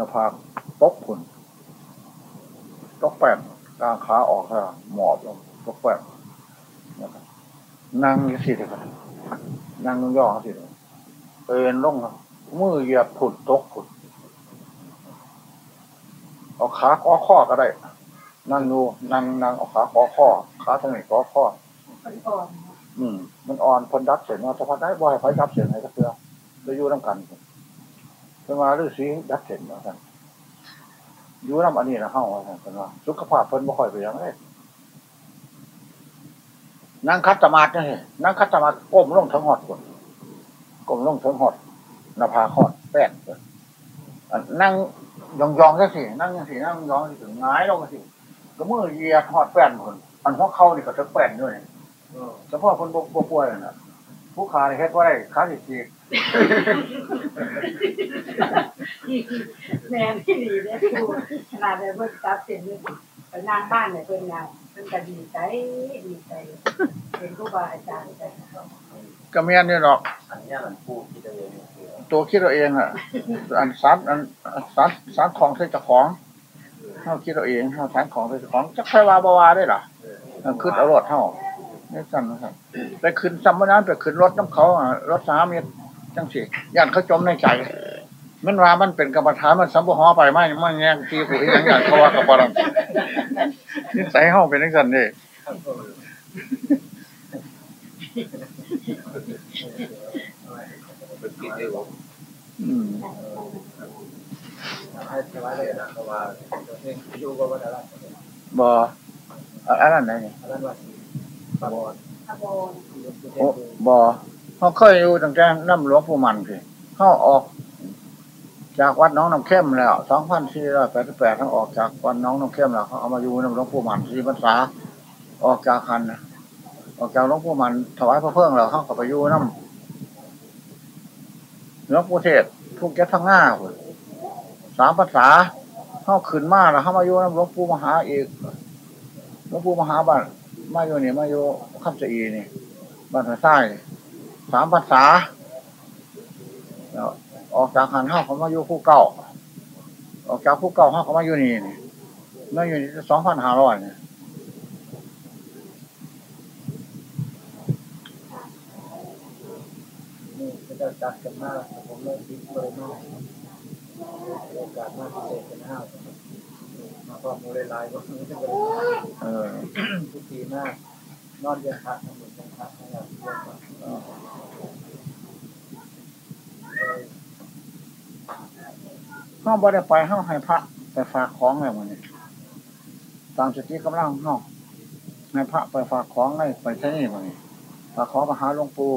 น้าผากตกผุนตกแป้งกลางขาออกค่ะหมอบลงตกแป้งนั่งสิเด็กนั่งย่อสิเอ็นลงมือเหยียบผุนตกผุนเอาขาข้อข้อก็ได้ นั่งดูนั่งนั่งเอาขาข้อข้อขาตรงนี้ข้อข้ออืมมันอ่อนพนดับเสียงว่าถ้าพัดได้บ่อยไฟดับเสียงไหนก็เพื่อจะอยู่น้ำกัน เพื่อมาฤาษีดับเสียงว่าท่านอยู่น้ำอันนี้นะเฮ้าว่าท่านเป็นว่าสุขภาพเพิ่นบ่ค่อยไปยังไงนั่งคัดสมาธินี่นั่งคัดสมาธิก้มลงทั้งหอดก่อนก้มลงทั้งหอดหน้าผากหอดแป้นนั่งยองยองสินั่งยังสินั่งยองสิงายลงสิก็มือเหยียดหอดแป้นคนอันหัวเข่านี่ก็จะแป้นด้วยเฉพาะคนบกป่วยนะผู้ขาเฮ็ดว่าได้ขาสิจี แม่ที่ดีเนี่ยขนาดเลยเพิ่นตัดเส้นเลยไปนางบ้านเนี่ยเพิ่นงานเพิ่นก็ดีใจดีใจเป็นครูบาอาจารย์ใจก็เมียนนี่หรอกอันนี้มันผู้คิดเองตัวคิดเราเองอะอันสารอันสารสารของใส่เจ้าของเขาคิดเราเองเขาสารของใส่เจ้าของจะใครว่าบวาได้หรอขึ้นเอารถเท่านี่สั่นนะครับไปขึ้นซัมมนั้นไปขึ้นรถน้ำเขารถสามเมตร จังสิย่านเขาจมในใจ มันว่ามันเป็นกรรมฐานมันสัมบูรณ์ไปไม่มันแย่งตีผู้อย่างอย่างเขาว่ากับบอลนี่ใส่ห้องเป็นนักสันนี่อืมบ่อะไรนั่นไงโอ้บ่ เขาเคยอยู่ตั้งแต่น้ำหลวงปู่มันสิเขาออก จากวัดน้องน้ำเข้มแล้วสองพันสี่ร้อยแปดสิบแปดเขาออกจากวัดน้องน้ำเข้มแล้วเขาเอามาอยู่น้ำหลวงปู่มันสี่พรรษาออกจากคันออกจากหลวงปู่มันถวายพระเพิ่งแล้วเขาก็ไปอยู่น้ำหลวงปู่เทศทุกแก่ทั้งห้าสามภาษาเข้าขึ้นมาแล้วเข้ามาอยู่น้ำหลวงปู่มหาอีกหลวงปู่มหาบ้านมาอยู่นี่มาอยู่ข้ามสีนี่บ้านหัวใต้ สามภาษาแล้วออกจากหันห้าเขามาอยู่คู่เก่า ออกจากคู่เก่าห้าเขามาอยู่นี่นี่มาอยู่นี่สองพันห้าร้อยเนี่ยจะจัดกันมากผมเลยคิดเลยมากโอกาสมากพิเศษเป็นห้ามาพร้อมมูเลยลายก็ไม่ใช่เลยเออทุกทีมาก นอนเย็นพักทั้งหมดเย็นพักนะครับ ห้องบ่ได้ไปห้องให้พระไปฝากของอะไรมันนี่ตามสติกำลังห้องให้พระไปฝากของอะไรไปใช้นี่มันนี่ฝากของมาหาหลวงปู่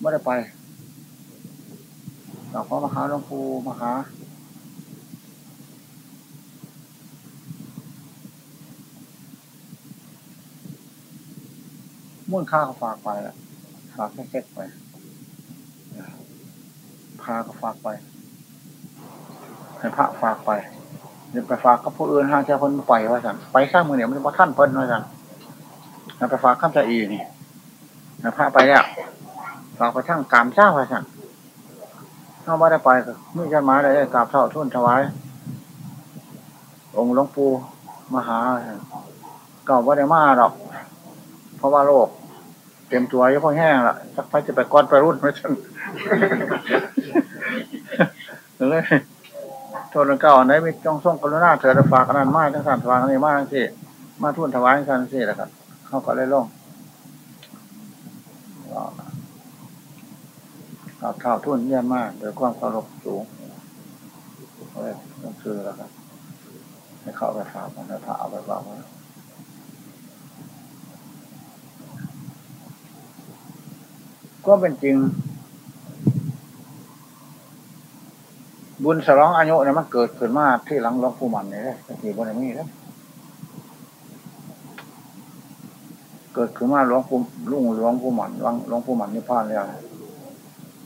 ไม่ได้ไปฝากของมาหาหลวงปู่มาหามุ่นข้าเขาฝากไปละฝากแค่ๆไป พาก็ฝากไป ให้พระฝากไปเดี๋ยวไปฝากกับผู้อื่นห้างเจ้าคนไปว่าสันไปข้างมือเนี่ยมันจะมาท่านเพิ่นว่าสันแล้วไปฝากข้ามใจอีนี่ให้พระไปแล้วฝากไปทั้งกามเจ้าว่าสันเข้ามาได้ไปก็มื่อจะมาได้กราบเท่าทุ่นถวายองค์หลวงปู่มหาเก่าว่าได้มาหรอก เพราะว่าโลก เต็มตัวยังพอแห้งละสักพักจะไปก้อนไปรุ่นไม่ทันเลยโทษเก่าไหนไมีจ้องส่งกรุณาเถิดฝากนั้นมากทั้งสารฝากนี้มากทั้งสี่มาทุ่นถวายทั้งสารสี่แหละครับเขาก็เลยลงเอาเท่าทุ่นเยี่ยมมากโดยความเคารพสูงเลยต้องซื้อแล้วครับให้เข้าไปฝากมันให้พระเอาไปฝากมัน ก็เป็นจริง บุญสร้องอายุเนี่ยมันเกิดขึ้นมาที่หลังหลวงปู่มันเนี่ยที่บนนี้แล้วเกิดขึ้นมาหลวงปู่ลุงหลวงปู่มันหลวงหลวงปู่มันนี่พลานแล้ว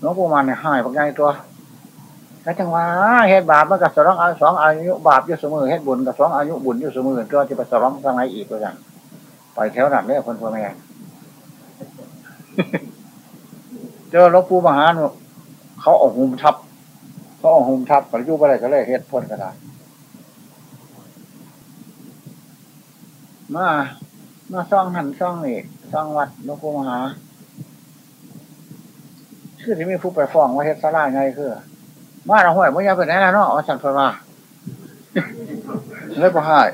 หลวงปู่มันเนี่ยหายปักใหญ่ตัวแล้วจังหวะเฮ็ดบาปมันกับสองอาสองอายุบาปอยู่เสมอเฮ็ดบุญกับสองอายุบุญอยู่เสมอตัวจะไปสร้องทางไหนอีกตัวอย่างไปแถวนั้นเนี่ยคนพ่อแม่ เจอหลวงปู่มหาเขาเอาหุมทับ เขาเอาหุ่มทับกับยุบอะไรก็เลยเฮ็ดพ่นก็ได้มา มาซ่องหันซ่องนี่ซ่องวัดหลวงปู่มหาคือที่มีผู้ไปฟ้องว่าเฮ็ดสลาไงคือ มาเราห้วยไม่ยาเป็นไหนแล้วเนาะเอาสันเพิ่นมาเลยบ่หาย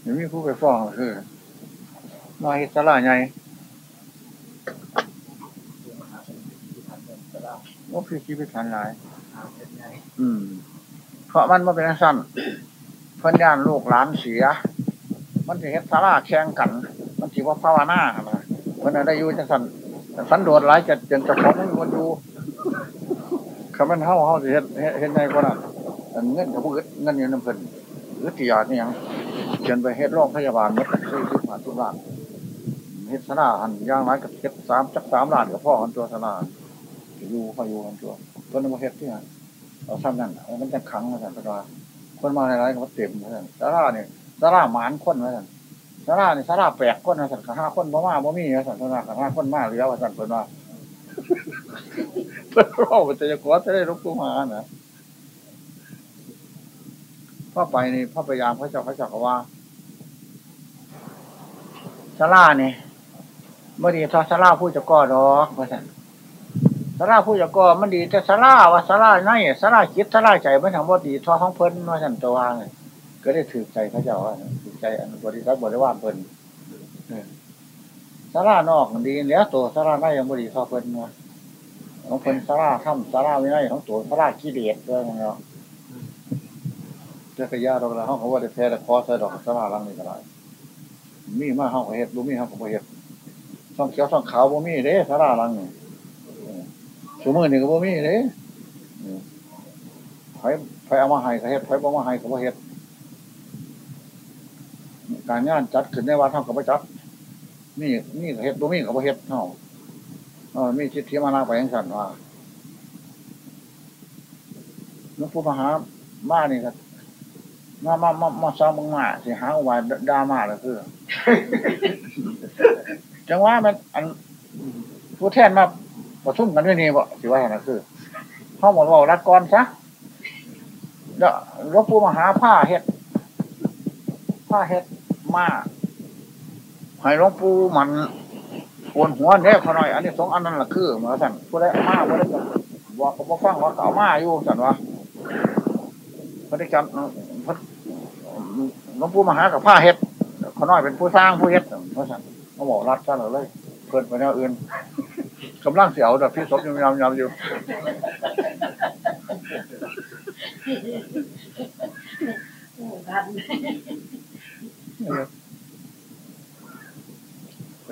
เดี๋ยวมีผู้ไปฟ้องคือมาเฮ็ดสลาไง ว่าพี่ชีวิตทันหลาย อืม เพราะมันมาเป็นสั้นเพิ่นย่านลูกหลานเสีย มันจะเฮ็ดสลาแข่งกัน มันถือว่าภาวนาครับนะเพิ่นได้อยู่จังสั่นสันโดษหลายจะจนจะของไม่มีคนอยู่คำมันเฮาเฮาสิเฮ็ดเฮ็ดเฮ็ดไงกว่านั้นอันเงินกับผู้อึดเงินอยู่น้ำเพิ่นอึดที่ยานี่หยังจนไปเฮ็ดโรงพยาบาลหมดสี่สิบห้าสิบล้านเฮ็ดสนาหันย่างไรกับเฮ็ดสามจักสามล้านกับพ่อหันตัวสนา อยู่เขาอยู่หันตัวเพิ่นมาเฮ็ดที่นั่นเอาซ้ำนั่นมันจะขังมาสั่นตลอดคนมาหลายๆก็เต็มเหมือนกันสาราเนี่ยสาราหมานคนเหมือนกันสาราเนี่ยสาราแปลกคนนะสั่นขาห้าคนบ่มาบ่มีนะสั่นสาราขาห้าคนมาเหลือว่าสั่นเพิ่นว่าเพื่อเราจะจะขอจะได้รบกวนมานะพ่อไปนี่พ่อพยายามพระเจ้าพระเจ้าก็ว่าสาราเนี่ยเมื่อดีทอสาราผู้จะก่อดอกว่าสั่นาราผู้จะก่อมันดีแต่สาราว่าสาราในสาราคิดสาราใจมันทำบ่ดีทอของเพิ่นว่าสั่นตัววางก็ได้ถือใจพระเจ้าถือใจอันบริษัทบริวารเพิ่นสารานอกมันดีแล้วตัวสาราในยังบ่ดีทอเพิ่นว่าของเพิ่นสาราถ้ำสาราวินัยของตัวสาราขี้เดียดด้วยนะเนาะเจ้ากระยาดอกละห้องเขาว่าได้แพ้แต่คอใส่ดอกสาราลังนี่ก็ได้มีมาห้องเขาเฮ็ดบ่มีห้องเขาเฮ็ดช่องเขียวช่องขาวบ่มีเด้สาราลังนี่ สมือนี่ก็บ่มีเด้ไผไผเอามาให้ก็เฮ็ดไผบ่มาให้ก็บ่เฮ็ดการงานจัดขึ้นในวัดเฮาก็บ่จัดนี่นี่ก็เฮ็ดบ่มีก็บ่เฮ็ดเฮาเออมีทิฏฐิมานาไปยังสันว่าหลวงปู่มหาบ้านนี่ก็มามามามาซ้อมมึงมาสิหาอุบายดามาเลยคือจังว่ามัน อันผู้แทนมา ประชุมกันด้วยนี่บ่สิว่าอย่างนั้นคือเขาบอกรัดก่อนซะเดี๋ยวลวงปู่มหาผ้าเฮ็ด ผ้าเฮ็ดมาให้หลวงปู่มันโวนหัวเนี่ยเขาหน่อย อันนี้สองอันนั้นแหละคือมาสั่นผู้ใดเอามาผู้ใดก็บอกก็บอกฟังว่าเอามาอยู่สั่นวะพระได้จำพระหลวงปู่มหากับผ้าเฮ็ดเขาน้อยเป็นผู้สร้างผู้เฮ็ดเพราะสั่นเขาบอกรัดซะเลยเพิ่นไปแนวอื่น กำลังเสียวแต่พี่ศพยังยำยำอยู่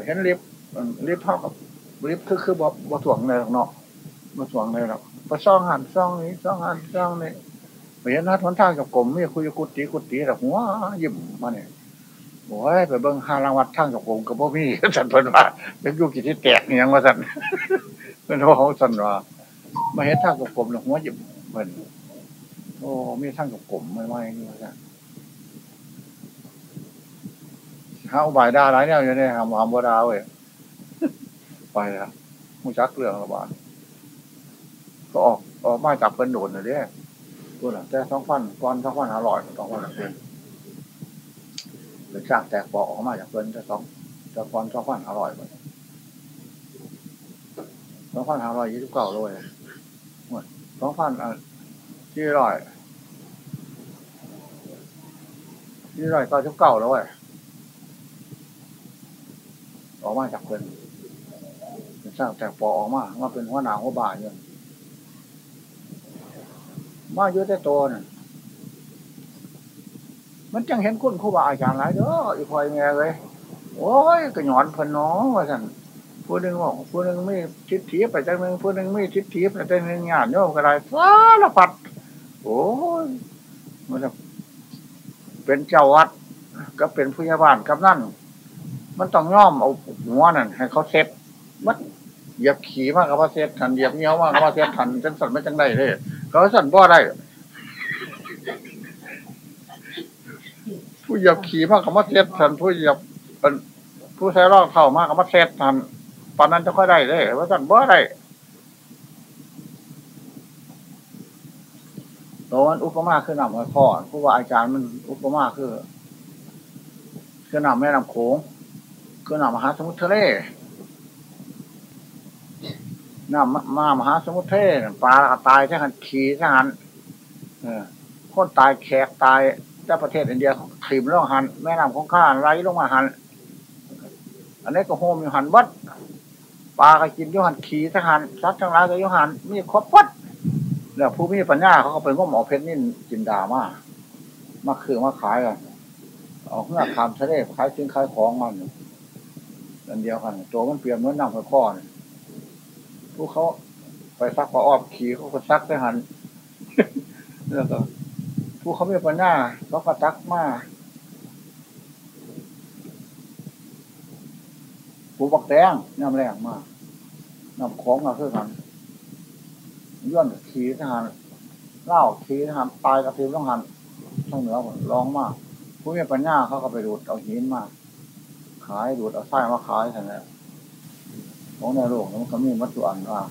เห็นลิฟลิฟเท่ากับลิฟคือคือบ่บ่ถ่วงเลยหรอกเนาะบ่ถ่วงเลยหรอกพอซ่องหันซ่องนี้ซ่องหันซ่องนี้เห็นนัดหนทางกับกลมมีคุยกุฏิกุฏิแต่หัวยิ้มมาเนี่ย โอ้ยไปเบิ่งหารังวัดทางกับกลมกับบ่มีสันเพิ่นว่าเป็นยุคที่แตกอหยังว่าสันเป็นโของสันว่ามาเห็นทางกับกลมแล้วหัวยิ้มเพิ่นโอ้มีทางกับกลมไม่ไม่นี่ว่าสันหาอุบายดาหลายแนวอยู่เนี่ยหาหมามบ่ดาเว้ยไปแล้วมูจักเรื่องระบาดก็ออกออกมาจากเป็นโดนเลยเด้ตัวหลังแต่สองพันก้อนสองพันห้าร้อยสองพันหลัง เป็นหรือสร้างแตกปอกออกมาจากเป็นแต่สองแต่ก้อนสองพันห้าร้อยหมดสองพันห้าร้อยยี่สิบเก้าเลยหมดสองพันยี่ร้อยยี่ร้อยเก้าสิบเก้าแล้วยออกมาจากเป็นสร้างแต่ปอออกมาว่าเป็นหัวหนาหัวบ่าเนี่ยมาเยอะแต่ตัวน่ะ มันจังเห็นคุณครูบาอาจารย์หลายเด้ออีพอยแม่เลย โอ้ยกระหยอนเพนน้อว่าสั่นผู้หนึ่งบอกผู้หนึ่งไม่ทิศถีไปจังหนึ่งผู้หนึ่งไม่ทิศถีไปจังหนึ่งงานโยมก็ได้สารพัดโอ้ยมันจะเป็นเจ้าวัด ก็เป็นผู้ใหญ่บ้านกับนั่นมันต้องย่อมเอาหัวนั่นให้เขาเซ็ตมัดเหยียบขี่มากกับว่าเสียทันเหยียบเงี้ยวมากกับว่าเสียทันจังสันไม่จังได้เลยเขาสั่นบ่ได้ ผู้เหยียบขี่มากกับว่าเสียทันผู้เหยียบเป็นผู้ใช้รองเท้ามากกับว่าเสียทันตอนนั้นจะค่อยได้เลยว่าสั่นบ่ได้ตัวมันอุปมาคือนำหอยพ่อผู้ว่าอาจารย์มันอุปมาคือ คือนำแม่น้ำโขงคือนำมหาสมุทรทะเลน้ำมามหาสมุทรทะเลปลาตายใช่กันขี่ใช่กันคนตายแขกตาย เจ้าประเทศอินเดียขีมล่องหัน แม่น้ำของข้าไหลลงมาหัน อันนี้ก็โฮมอยู่หันวัดปลาก็กินอยุหันขี่ทหารสัตว์ทั้งหลายก็อยุหันมีครบวัดแล้วผู้มีปัญญาเขาก็ไปง้มอเพชรนิ่จินดามามาคือมาขายกันออกเงือกคำทะเลขายสินขายของมันอันเดียวกันตัวมันเปลี่ยนเหมือนน้ำข้อนี่ผู้เขาไปซักปลาออบขี่เขาก็ซักไปหันแล้วก็ ผู้เขาไมีปัญญาเขาก็ตักมาผู้บักแดงน้ำแรงมากน้ำของมาคือกันย้อนขี่ทหารเล่าขี่ทหารตายกระทิมต้องหันต้องเหนือผมร้องมาก ผู้มีปัญญาเขาก็ไปดูดเอาหินมาขายดูดเอาไส้มาขายท่านแหละของในโลกมันก็มีวัตถุอันว่า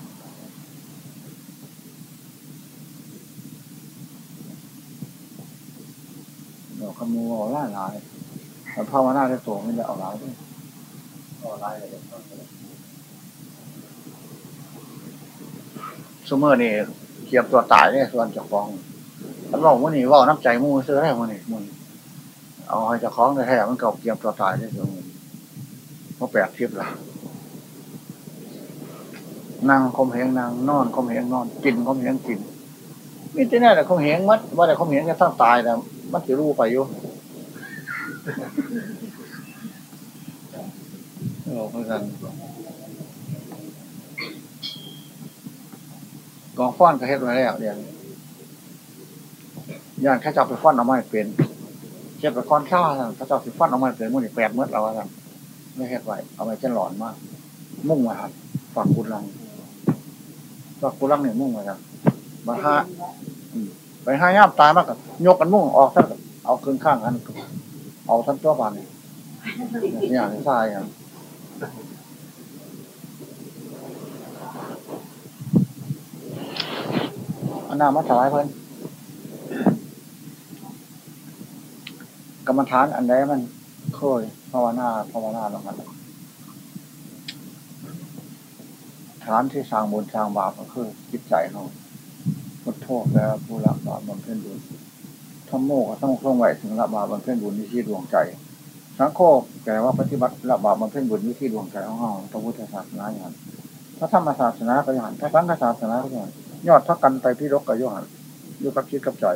เราขโมยเอาล่าหลายแต่ภาวนาได้ตัวไม่ได้เอาหลายด้วยเอาหลายเลยสมมตินี่เกียบตัวตายเนี่ยส่วนเจ้าของมันบอกว่านี่ว่าน้ำใจมูซื้อได้มันนี่มึงเอาให้เจ้าของแท้มันเก่าเกียบตัวตายได้ส่วนเพราะแปดทิพย์ละนั่งคมเหงนั่งนอนคมเหงนอนกินคมเหงกินมีแต่แน่แต่คมเหงมัดว่าแต่คมเหงจะต้องตายแต่ มันจะรู้ไปอยู่โอ้เพื่อนกองฟ้อนก็เฮ็ดไว้แล้วเดี๋ยวย่านข้าเจ้าไปฟ้อนเอาไม้เป็นเทียบไปก้อนข้าวสั่งข้าเจ้าสิฟ้อนเอาไม้เป็นมันนี่แปดเมื่อเราสั่งไม่เฮ็ดไว้เอาไว้เช่นหลอนมาก มุ่งมาครับฝากกุลังฝากกุลังเนี่ยมุ่งมาครับมาห้า ไปห้าย่ามตายมากกับยกกันมุ่งออกท่านเอาคืนข้างอัน เอาท่านตัวบานนี่อย่างทรายอย่างอันน้ามาถวายเพิ่นกรรมฐานอันใดมันเคยภาวนาภาวนาลงกันฐานที่สร้างบุญสร้างบาปก็คือจิตใจเขา พุทโธแล้วผู้ละบาปบำเพ็ญบุญธรรมโมก็ต้องคล่องไหวถึงละบาปบำเพ็ญบุญวิธีดวงใจ สังโฆแปลว่าปฏิบัติละบาปบำเพ็ญบุญวิธีดวงใจของเราพระพุทธศาสนาอย่างพระธรรมศาสนาก็อย่างพระสังฆศาสนาก็อย่างยอดทักกันไปพิรกกับยหันอยู่กับคิดกับใจ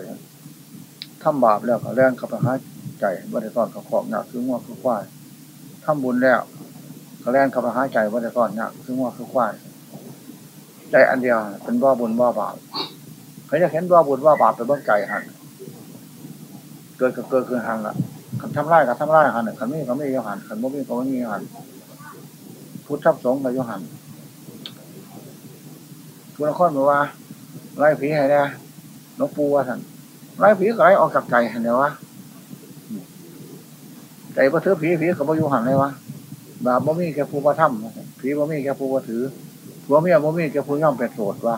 ทำบาปแล้วก็แรงกับพระหาใจบริตอนกับของหนักคืองัวคือควายทำบุญแล้วก็แรงกับพระหาใจบริตอนหนักคืองัวคือควายใจอันเดียวเป็นบ่บุญบ่บาป เขาจะเห็นบ่อบุญบ่อบาปไปเบื้องใจหันเกิดก็เกิดคือหันละคันทำไรก็ทำไรหันคันไม่ก็ไม่ยหันคันบ่มีก็ไม่มีหันพุทธทัพสงฆ์ก็ยหันทุกคนบอกว่าไล่ผีให้ได้หลวงปู่ว่าท่านไล่ผีก็ไล่ออกจากใจเห็นไหมวะใจพระถือผีผีก็บ่อยู่หันเลยวะบาปบ่มีแค่ผู้ประทับผีบ่มีแค่ผู้ประถือผัวเมียบ่มีแค่ผู้ย่อมเป็นโสดวะ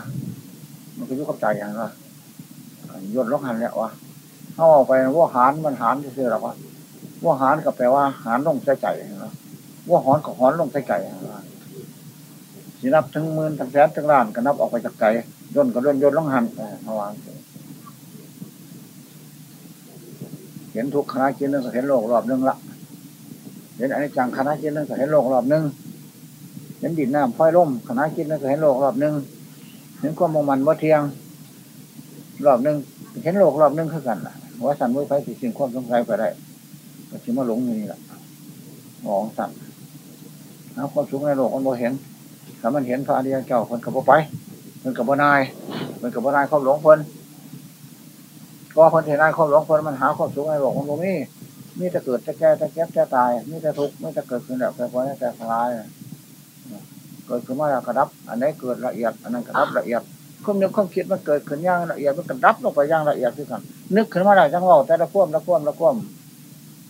มันก็ยุ่กับใจอย่างวะย่นล็อกหันแล้ววะเข้าออกไปว่าหารมันหารจะซื้อหรอวะว่าหารก็แปลว่าหารลงใส่ใจนะว่าหอนกับหอนลงใส่ใจนะสินับถึงหมื่นถึงแสนถึงล้านก็นับออกไปจากใจย่นก็ย่นย่นลงหันเมื่อวานเห็นทุกคณะกินนึงก็เห็นโลกรอบนึงละเห็นอันนี้จังคณะกินนึงก็เห็นโลกรอบนึงเห็นดินน้ำพ้อยล่มคณะกินนึงก็เห็นโลกรอบนึง เห็นความมมันว่าเทียง รอบนึงเห็นโลกรอบนึงคือกันว่าสันวิไฟสิสิ่งความสงสัยไปได้ก็ชิมาหลงอยู่นี่แหละมองสันเอาความสุขในโลกมันโมเห็นถ้ามันเห็นพระอริยเจ้าคนกับไปมันกับนายมันกับนายความหลงคนก็คนเห็นนายความหลงคนมันหาความสุขในโลกมันโมมีมีแต่เกิดจะแก่จะแก่จะตายมีแต่ทุกข์มีแต่เกิดขึ้นแบบแต่พอแต่สลาย เกิดขึ้นมาแล้วกระดับ อันไหนเกิดละเอียด อันนั้นกระดับละเอียดความนึกความคิดมันเกิดขึ้นย่างละเอียดมันกระดับลงไปย่างละเอียดที่กันนึกขึ้นมาได้จังว่าแต่ละควมละควมละควม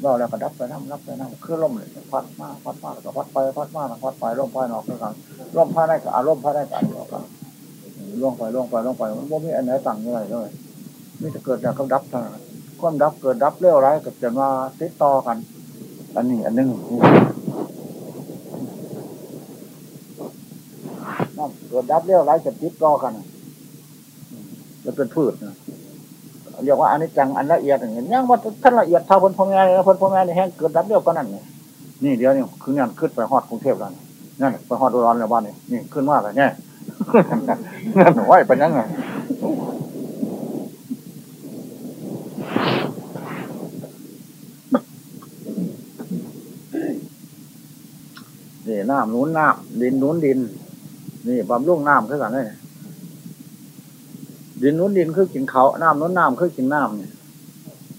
เราแล้วก็ดับไปน้ำรับไปน้ำคือลมเลยพัดมาพัดมาแล้วก็พัดไปพัดมาแล้วพัดไปลมไปนอกด้วยกันลมพาได้กับอารมณ์พาได้กับอารมณ์กันล่วงไปล่วงไปล่วงไปมันไม่มีอันไหนต่างอะไรเลยนี่จะเกิดจากกับดับเท่านั้นความดับเกิดดับเร็วไรกับจะมาติดต่อกัน อันนี้อันหนึงน้ำ เกิดดับเร็วไรจะติดต่อกันจะเป็นพืชนะเรียกว่าอันนี้จังอันละเอียดอย่างเงี้ยยังว่าท่านละเอียดเท่าพนพ่อแม่เลยนะพนพ่อแม่ในแห้งเกิดดับเร็วก็นั่นไงนี่เดี๋ยวนี่คืองานขึ้นไปฮอดกรุงเทพแล้วนั่นไปฮอดอุดรแล้วบ้านนี่นี่ขึ้นมากเลยเนี่ยนั่นไหวไปยังไงนี่น้ำนุนน้ำดินนุนดิน นี่บำรุงน้ำคือกันเลยดินนุนดินคือกินเขาน้ำนุนน้ำคือกินน้ำเนี่ย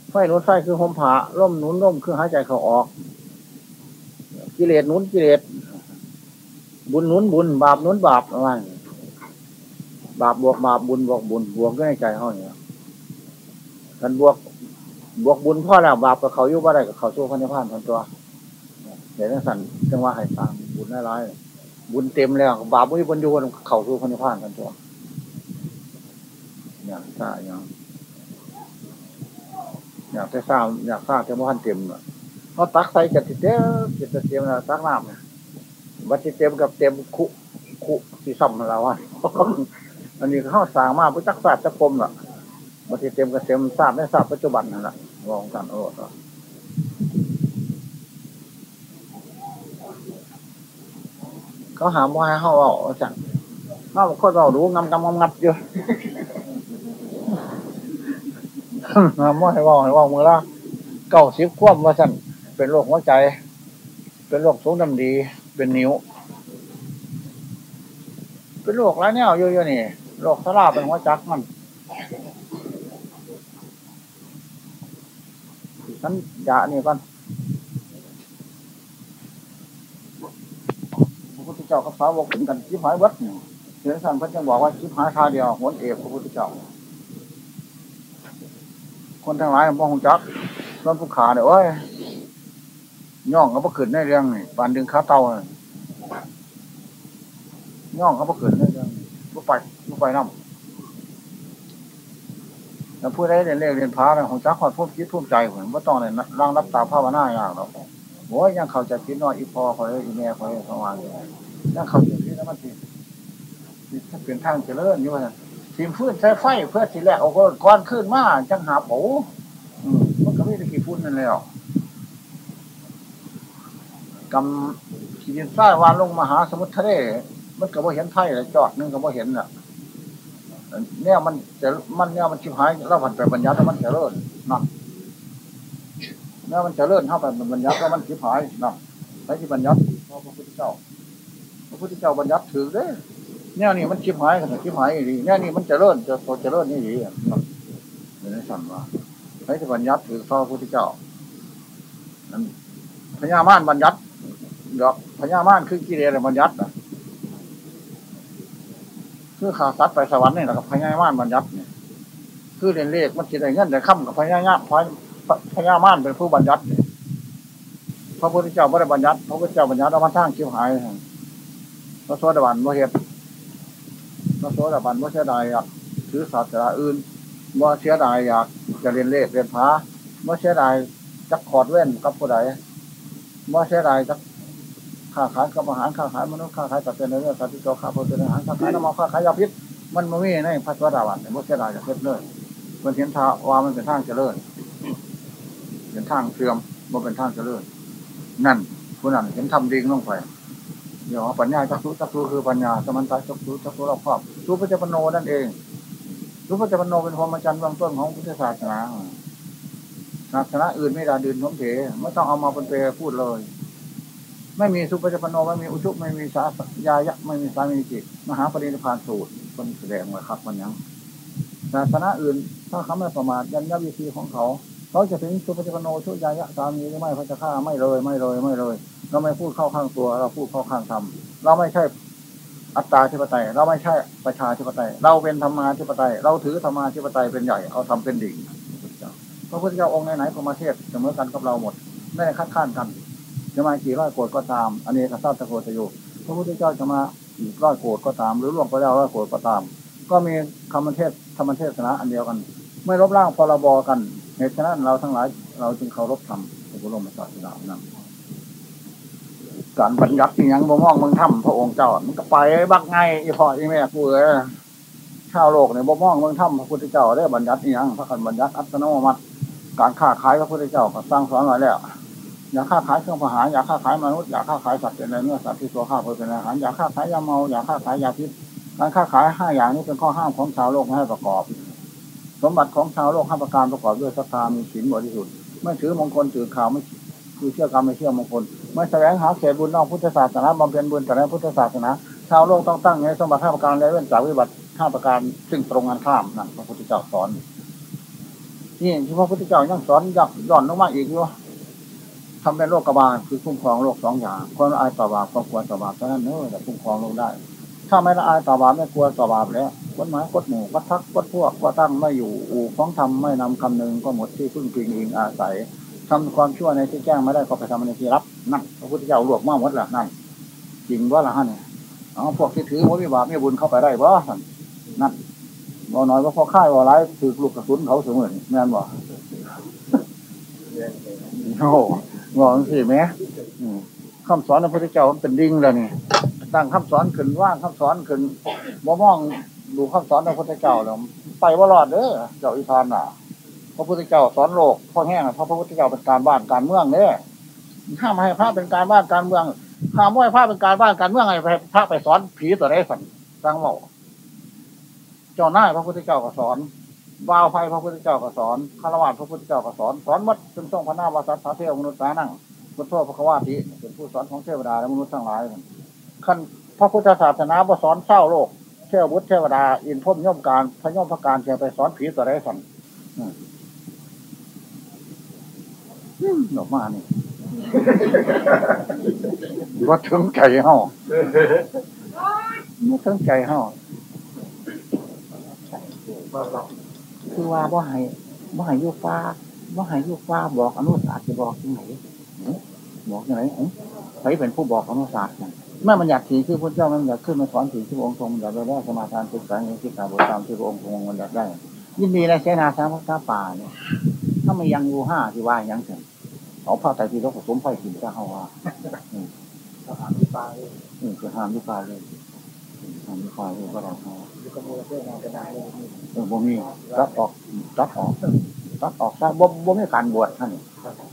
ไฟนุนไฟคือหมผาร่มหนุนร่มคือหายใจเขาออก กิเลสหนุนกิเลสบุญหนุนบุญ บาปหนุนบาปอะไรบาปบวกบาปบุญบวกบุญบวกก็ในใจเขาเนี่ยกันบวกบวกบุญพ่อแล้วบาปกับเขายู่ว่าได้กับเขาสู้พันธุ์พานทันตัวเดี๋ยวนั้นสั่นจังว่าให้ตามบุญร้ายๆ บุญเต็มแล้ว บาปไม่บุญอยู่นเข่าสู่พันธุ์พานกันตัวอยากทราบอย่างอยากจะทราบอยากทราบจะว่าพันเต็มเขาตักใส่จัดติเต็มจัดเต็มแล้วตักน้ำเนี่ยบัดเต็มกับเต็มคุคุที่ซ้ำเราอะอันนี้เขาสร้างมาพุทธศาสตร์จะกรมอะบัดเต็มกับเต็มทราบในทราบปัจจุบันนั่นแหละมองกันโอ้ เขาหามว่าให้เขาเอาจังเขาคนเรารู้งำงำงำงับอยู่หามว่าให้ว่าให้ว่ามือละเก้าสิบคว่ำว่าสั่นเป็นโรคหัวใจ เป็นโรคสูงดำดี เป็นนิ้ว เป็นโรคแล้วเนี่ยเยอะๆนี่โรคสลาเป็นหัวจักมันฉันยานี่ก่อน พระพุทธ เจ้ากับสาวกถึงกันชิบหายวัดเนี่ยเสียสันพระเจึงบอกว่าชิบหายคาเดียวหวนเอกพระพุทธเจ้า คนทั้งหลายมองหงจักต้นผู้ขาเนี่ยโอ้ยย่องเขาบ่ขึ้นในเรื่องนี่ปานดึงขาเต่าน่ย่องเขาบ่ขึ้นในเรื่องบ่ไปบ่ไปน้ำแล้วผู้ใดเรียนเลขเรียนพาเนี่ยของจักขอดพุ่มคิดพุ่มใจผมว่าต้องเนี่ยร่างรับตาภาวนาอย่างหรอกโอ้ยยังเข้าใจคิดน้อยอีพอคอยอีแม่คอยประมาณนี้ ยังเข้าใจคิดแล้วมันสิถ้าเป็นทางเจริญอยู่ว่าทีมฟื้นใช้ไฟเพื่อสิแลกเอาก้อนขึ้นมาจังหาโอ้มันก็ไม่ได้กี่ฟุ้นนั่นแล้วกำขีดินทรายวานลงมหาสมุทรทะเลมันก็บ่เห็นไทยเลยจอดนึงก็บ่เห็นน่ะเนี่ยมันจะมันเนี่ยมันชิบหายเราผันไปบรรยัติแล้วมันจะเจริญนะเนี่ยมันจะเจริญเข้าไปบรรยัติแล้วมันชิบหายนะใช้ที่บรรยัติพระพุทธเจ้า พระพุทธเจ้าบรรยัติถือเด้เนี่ยนี่มันชิบหายขนาดชิบหายดีเนี่ยนี่มันเจริญจะโตเจริญนี่ดีนะเดี๋ยวนี้สั่นว่าใช้บรรยัติถือพระพุทธเจ้านั้นพญามารบรรยัติดอกพญามารคือกิเลสบรรยัตินะคือขาสัตว์ไปสวรรค์นี่แหละกับพญามารบรรยัติเนี่ยคือเรียนเลขมันคิดอะไรเงี้ยแต่ค่ำกับพญามารพญามารเป็นผู้บรรยัติพระพุทธเจ้าไม่ได้บรรยัติพระพุทธเจ้าบรรยัติเอามาทางคิวหาย พระโสดาบันว่าเหตุพระโสดาบันว่าเสียดายอยากถือศาสนาอื่นว่าเสียดายอยากจะเรียนเลขเรียนพระว่าเสียดายจักขอดเว้นกับผู้ใดว่าเสียดายจักค้าขายกับอาหารค้าขายมนุษย์ค้าขายตัดเป็นเรื่องสัตว์ที่โตค้าผลเป็นอาหารค้าขายน้ำมันค้าขายยาพิษมันไม่มีในพระโสดาบันว่าเสียดายจะเพชรเลยมันเห็นทาว่ามันเป็นทางเจริญเป็นทางเสื่อมมันเป็นทางเจริญ นั่นผู้นั้นเห็นทำดิ่งลงไป เดี๋ยวปัญญาจักรุจักรุคือปัญญาสมันตาจักรุจักรุรอบครอบรู้พระเจ้าปโนนั่นเองรู้พระเจ้าปโนเป็นพรหมจรรย์เบื้องต้นของพุทธศาสนาศาสนาอื่นไม่ได้ดื่นน้มเถไม่ต้องเอามาเป็นเปรพูดเลย ไม่มีสุปจ้าปโนไม่มีอุชุไม่มีสายายะไม่มีสามีจิตมหาปรินิพานสูตรคนแสดงไว้ครับมันยังศาสนาอื่นถ้าเขาไม่ประมาทยันยวิธีของเขา เขาจะถึงสุปฏิปโนชุยายะสามีหรือไม่เขาจะฆ่าไม่เลยไม่เลยไม่เลย เราไม่พูดเข้าข้างตัว เราพูดเข้าข้างธรรมเราไม่ใช่อัตตาธิปไตย เราไม่ใช่ประชาธิปไตย เราเป็นธรรมาธิปไตย เราถือธรรมาธิปไตยเป็นใหญ่เอาทำเป็นดิ่งพระพุทธเจ้าองค์ไหนๆก็มาเทศเสมอกันกับเราหมดไม่ได้คัดค้านกัน จะมากี่ร้อยโกรธก็ตาม อันนี้กษัตริย์ตะโกตโยพระพุทธเจ้าจะมาอีกร้อยโกรธก็ตาม หรือล่วงไปแล้วร้อยโกรธก็ตาม ก็มีคำเทศธรรมเทศนาอันเดียวกัน ไม่ลบล้างพรบกัน เหตุฉะนั้นเราทั้งหลาย เราจึงเคารพธรรมพระบรมศาสดานั่นการบัญญัติอหยังบ่มองเมืองถ้ำพระองค์เจ้า มันก็ไปบักไงอีพ่ออีแม่กูเอ้ยชาวโลกเนี่ยบ่มองเมืองถ้ำพระพุทธเจ้าได้บัญญัติอหยังพระคันบัญญัติอัตโนมัติ การค้าขายพระพุทธเจ้าก็สร้างสอนไว้แล้วอย่าค้าขายเครื่องประหารอย่าค้าขายมนุษย์อย่าค้าขายสัตว์เป็นอะไรเนื้อสัตว์ที่ตัวข้าเพื่อเป็นอาหารอย่าค้าขายยาเมาอย่าค้าขายยาพิษการค้าขายห้าอย่างนี้เป็นข้อห้ามของชาวโลกไม่ให้ประกอบ สมบัติของชาวโลกห้าประการประกอบด้วยศรัทธามีศีลบริสุทธิ์ไม่ถือมงคลถือข่าวไม่คือเชื่อกรรมไม่เชื่อมงคลไม่แสวงหาเขตบุญนอกพุทธศาสนาบำเพ็ญบุญแต่ในพุทธศาสนาชาวโลกต้องตั้งในสมบัติห้าประการและเว้นจากวิบัติห้าประการซึ่งตรงกันข้ามนั่นพระพุทธเจ้าสอนนี่ที่พระพุทธเจ้ายังสอนยักย่อนลงมาอีกอยู่ทำเป็นโรคกบาลคือคุ้มครองโรคสองอย่างคนอายต่อบาปความกลัวต่อบาปเท่านั้นเนอะแต่คุ้มครองโรคได้ ถ้าไม่ละอายต่อบาปไม่กลัวต่อบาปแล้ว กฎหมายกฎหมู่กฎทักกฎพวกก็ตั้งไม่อยู่อู่ของทำไม่นำคำหนึ่งก็หมดที่พึ่งพิงอิงอาศัยทำความชั่วในที่แจ้งไม่ได้ก็ไปทำในที่รับนั่นพระพุทธเจ้ารวบมาหมดละนั่นจริงว่าละฮะเนี่ยเอาพวกที่ถือว่ามีบาปมีบุญเข้าไปได้บ่นั่นบ่น้อยว่าพอค่ายว่าร้ายถือลูกกระสุนเขาเสมอแม่นบ่โอ้บอกสิแม่คำสอนพระพุทธเจ้ามันเป็นดิ่งแล้วนี่ตั้งคำสอนขึ้นว่างคำสอนขึ้นบ่มอง ดูคำสอนพระพุทธเจ้าแล้วไปว่ารอดเด้อเจ้าอิทานน่ะ พระพุทธเจ้าสอนโลกพ่อแห้งเพราะพระพุทธเจ้าเป็นการบ้านการเมืองเนี่ยห้ามให้พระเป็นการบ้านการเมืองห้ามให้พระเป็นการบ้านการเมืองไงพระไปสอนผีตัวไหนสันสังเมาเจ้าหน้าพระพุทธเจ้าก็สอนบ่าวไฟพระพุทธเจ้าก็สอนคารวะพระพุทธเจ้าก็สอนสอนมัดจนทรงพระนามวาสัตถาเทวมนุษย์สานั่งพุทโธพระควาติเป็นผู้สอนของเทวดาและมนุษย์ทั้งหลายขั้นพระพุทธศาสนาบสอนเศร้าโลก เทวบุตรเทวดา อินพรมย่อมการพระย่อมพระการจะไปสอนผีตัวไหนสันดอกมานี่ว่าถึงใจเฮาไม่ถึงใจเฮาคือว่าบ่ให้บ่ให้ยุฟ้าบ่ให้ยุฟ้าบอกอนุศาสจะบอกที่ไหนบอกที่ไหนใครเป็นผู้บอกอนุศาสตร์ เมื่อมันอยากถือคือพระเจ้ามันอยากขึ้นมาสอนถือที่องค์ทรงอยากได้สมาทานศึกษาอย่างที่กาบทตามที่พระองค์ทรงมันอยากได้ ยินดีในเสนาสามพระป่าเนี่ยถ้าไม่ยังอยู่ห้าที่ว่ายังถึงเอาผ้าไตรที่เราผสมไฟกินจะเข้าว่าจะหามที่ปลาเลยจะหามที่ปลาเลยหามที่ปลาเลยก็ได้เขาอยู่กับมือเพื่อนงานก็ได้เลยเออบ่มีตัดออกตัดออกตัดออกซะบ่บ่มีการบวชท่าน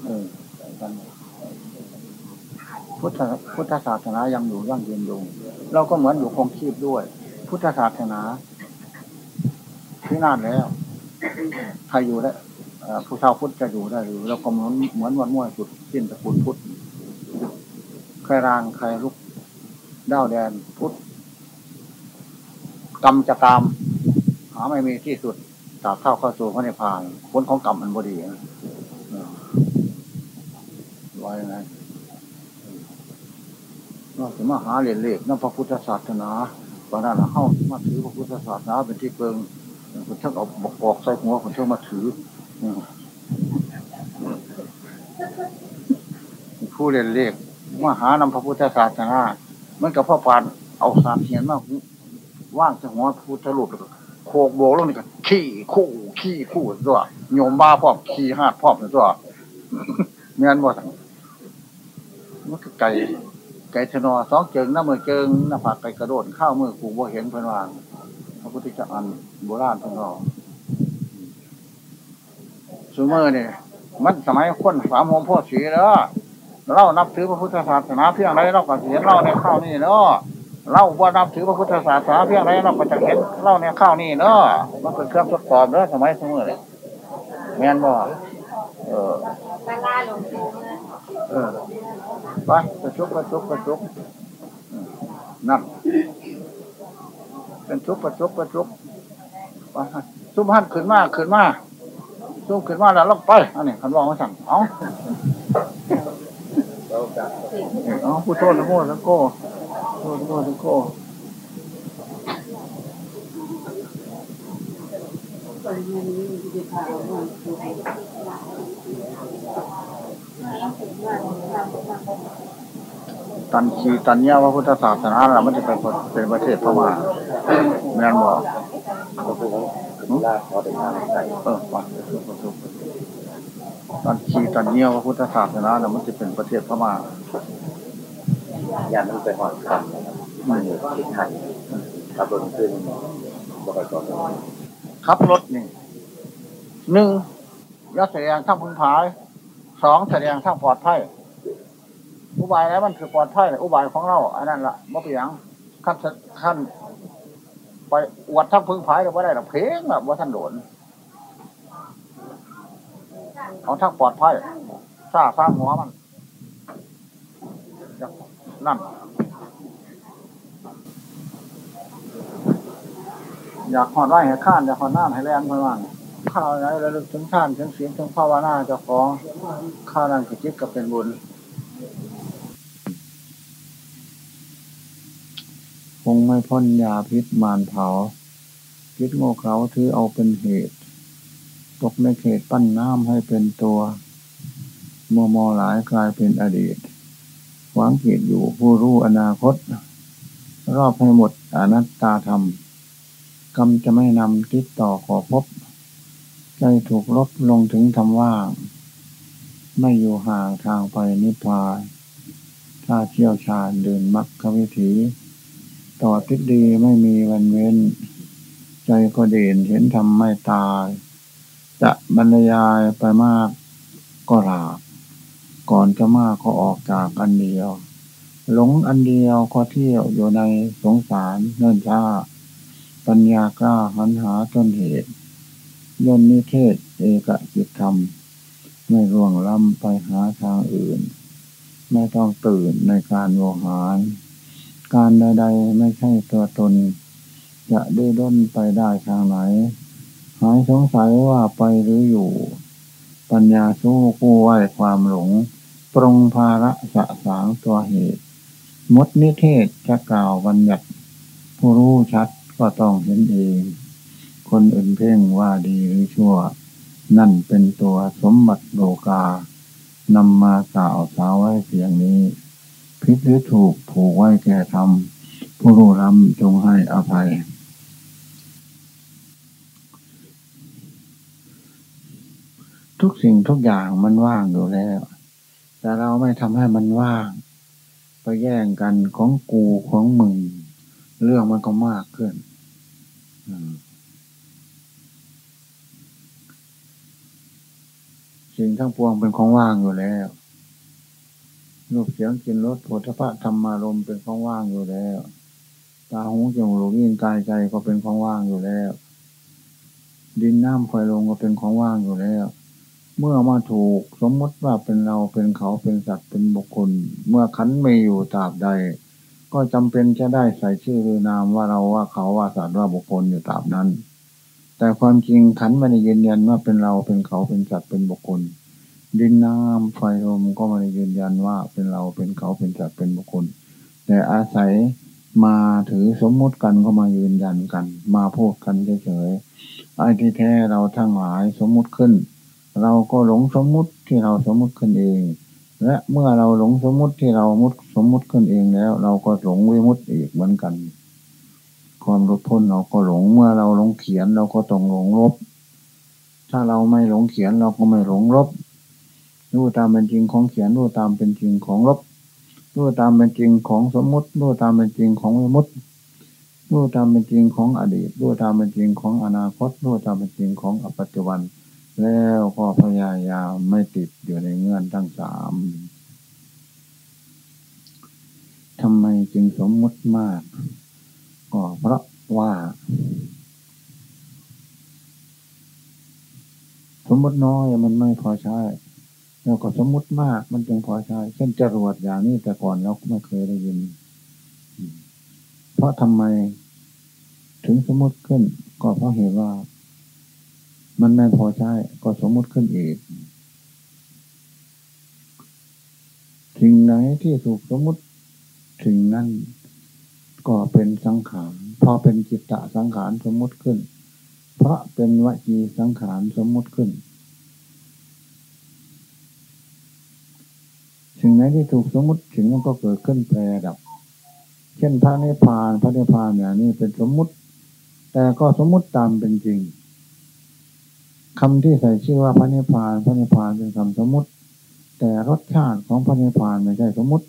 เออ พุทธพุทธศาสนายังอยู่ยั่งยืนอยู่เราก็เหมือนอยู่คงชีพด้วย พุทธศาสนาที่นานแล้วใครอยู่ได้ผู้ชาวพุทธจะอยู่ได้หรือเราก็เหมือนเหมือนวันมั่วจุดสิ้นตระกูลพุทธใครรางใครลุกด้าวแดนพุทธกรรมจะตามหาไม่มีที่สุดตาบเข้าเข้าสู่พระนิพพานผลของกรรมมันบดีไว้ไง นอกจากมาหาเรียญเล็กนั่นพระพุทธศาสนาตอนนั้นเข้ามาถือพระพุทธศาสนาเป็นที่เพิงคนช่างเอาบอกออกใส่หัวคนช่างมาถือผู้เรียนเลขมาหานำพระพุทธศาสนามันกับพ่อปานเอาสามเทียนมาว่างจะหัวพุทธรูปโคกโบกลงนี่กันขี้คู่ขี้คู่ตัวโยมบ้าพร้อมขี้หาดพร้อมตัวเงี้ยบ่ทั้งมันก็ไก่ ก่ชนอสองเจิงน้ำมือเจิงหน้าผากไก่กระโดดข้าวมือกูบ่เห็นเพิ่นวางพระพุทธเจ้าอันโบราณเพิ่นรอซูเมอร์เนี่ยมันสมัยคนสามโมงพ่อสีเนาะเรานับถือพระพุทธศาสนาเพียงไรเราก็เห็นเล่าในข้าวนี่เนาะเราว่านับถือพระพุทธศาสนาเพียงไรเราก็จะเห็นเล่าในข้าวนี่เนาะมันเป็นเครื่องทดสอบเนาะสมัยซูเมอเลยแมนบ่เออ เออไปกระชุกกระชุกกระชุกนั่นเป็นชุกกระชุกกระชุกไปซุปหันขึ้นมาขึ้นมาซุปขึ้นมาแล้วลงไปอันนี้คันบอกมาสั่งเอาเอ๋อพูดโทษนะโม่แล้วก็โทษโทษแล้วก็ตันชี ตันคีตอนเนี้ยว่าพุทธศาสนาเราไม่ได้ไปเป็นประเทศพม่าแม่นบอกลาขาเป็นทางใส่เออวัดสุขสุขตอนขี่ตอนเยี่ยวพระพุทธศาสนาแล้วมันจะเป็นประเทศพม่าอย่างนมันไปหอดครับมันอยู่ที่ไทยขับรถขึ้นบก่อนขับรถนี่หนึ่งยัดแสดงทั้งพึงพาย สองแสดงทั้งปลอดภัยอุบายแล้วมันคือปลอดภัยอุบายของเราอันนั้นละบ่เปียงขั้นขั้นไปอวดทั้งพึ่งพายเราไม่ได้หรอกเพลงแบบว่าท่านโดนเอาทั้งปลอดภัยสร้างสร้างหัวมันนั่น อยากหอดไร่ให้ข้านอยากหอดน้าให้แรงเพื่อนว่า ข้าวไหนระลึกถึงท่านถึงเสียงถึงภาวนาเจ้าของข้าวนั้นกิจิตก็เป็นบุญคงไม่พ้นยาพิษมารเผาพิษโง่เขาถือเอาเป็นเหตุ ตกในเขตปั้นน้ำให้เป็นตัวมัวมอหลายกลายเป็นอดีตหวังเกียอยู่ผู้รู้อนาคต รอบให้หมดอนัตตาธรรม กรรมจะไม่นำติดต่อขอพบ ใจถูกลบลงถึงทำว่าง ไม่อยู่ห่างทางไปนิพพาน ถ้าเชี่ยวชาญเดินมรรควิถี ต่อทิศดีไม่มีวันเว้น ใจก็เด่นเห็นธรรมไม่ตาย จะบรรยายไปมากก็หลาบก่อนจะมากก็ออกจากอันเดียว หลงอันเดียวก็เที่ยวอยู่ในสงสารเนิ่นช้า ปัญญากล้าหันหาต้นเหตุ ย่นนิเทศ เอกจิตธรรม ไม่ร่วงล้ำไปหาทางอื่น ไม่ต้องตื่นในการโวหาร การใด ๆ ไม่ใช่ตัวตน จะดื้อด้นไปได้ทางไหน หายสงสัยว่าไปหรืออยู่ ปัญญาสู้กู้ไหวความหลง ปรงภาระสะสางตัวเหตุ มดนิเทศจะกล่าวบัญญัติผู้รู้ชัดก็ต้องเห็นเอง คนอื่นเพ่งว่าดีหรือชั่ว นั่นเป็นตัวสมบัติโลกานำมากล่าวสาวไว้เพียงนี้ พิษหรือถูกผูกไว้แก่ทำผู้รู้รำจงให้อภัย ทุกสิ่งทุกอย่างมันว่างอยู่แล้ว แต่เราไม่ทำให้มันว่าง ไปแย่งกันของกูของมึง เรื่องมันก็มากขึ้น สิ่งทั้งปวงเป็นของว่างอยู่แล้วรูปเสียงกินรสโผฏฐะธรรมารมเป็นของว่างอยู่แล้ว ตาหูจมูกลิ้นกายใจก็เป็นของว่างอยู่แล้ว ดินน้ำไฟลมก็เป็นของว่างอยู่แล้ว เมื่อมาถูกสมมติว่าเป็นเราเป็นเขาเป็นสัตว์เป็นบุคคล เมื่อขันไม่อยู่ตราบใด ก็จำเป็นจะได้ใส่ชื่อหรือนามว่าเราว่าเขาว่าสัตว์ว่าบุคคลอยู่ตราบนั้น แต่ความจริงขันไม่ได้ยืนยันว่าเป็นเราเป็นเขาเป็นสัตว์เป็นบุคคล ดินน้ำไฟลมก็ไม่ได้ยืนยันว่าเป็นเราเป็นเขาเป็นสัตว์เป็นบุคคล แต่อาศัยมาถือสมมุติกันก็มายืนยันกัน มาพูดกันเฉยๆไอ้ที่แท้เราทั้งหลายสมมุติขึ้น เราก็หลงสมมุติที่เราสมมุติขึ้นเอง และเมื่อเราหลงสมมุติที่เรามุดสมมุติขึ้นเองแล้ว เราก็หลงวิมุตติอีกเหมือนกัน ความลดพ้นเราก็หลงเมื่อเราหลงเขียนเราก็ต้องหลงลบ ถ้าเราไม่หลงเขียนเราก็ไม่หลงลบรู้ตามเป็นจริงของเขียนรู้ตามเป็นจริงของลบรู้ตามเป็นจริงของสมมุติรู้ตามเป็นจริงของวิมุตติรู้ตามเป็นจริงของอดีตรู้ตามเป็นจริงของอนาคตรู้ตามเป็นจริงของปัจจุบัน แล้วก็พยายามไม่ติดอยู่ในเงื่อนทั้งสามทำไมจึงสมมติมาก ก็เพราะว่า สมมติน้อยมันไม่พอใช้แล้วก็สมมติมากมันจึงพอใช้เช่นจรวดอย่างนี้แต่ก่อนเราไม่เคยได้ยิน เพราะทำไม ถึงสมมติขึ้น ก็เพราะเหตุว่า มันไม่พอใช้ก็สมมติขึ้นอีกสิ่งไหนที่ถูกสมมติสิ่งนั้น ก็เป็นสังขารพอเป็นจิตตะสังขารสมมติขึ้น เพราะเป็นวจีสังขารสมมติขึ้น สิ่งไหนที่ถูกสมมติสิ่งนั้นก็เกิดขึ้นแปรดับ เช่นพระนิพพานพระนิพพานอย่างนี้เป็นสมมุติ แต่ก็สมมุติตามเป็นจริงคำที่ใส่ชื่อว่าพระนิพพานพระนิพพานเป็นคำสมมติ แต่รสชาติของพระนิพพานไม่ใช่สมมติ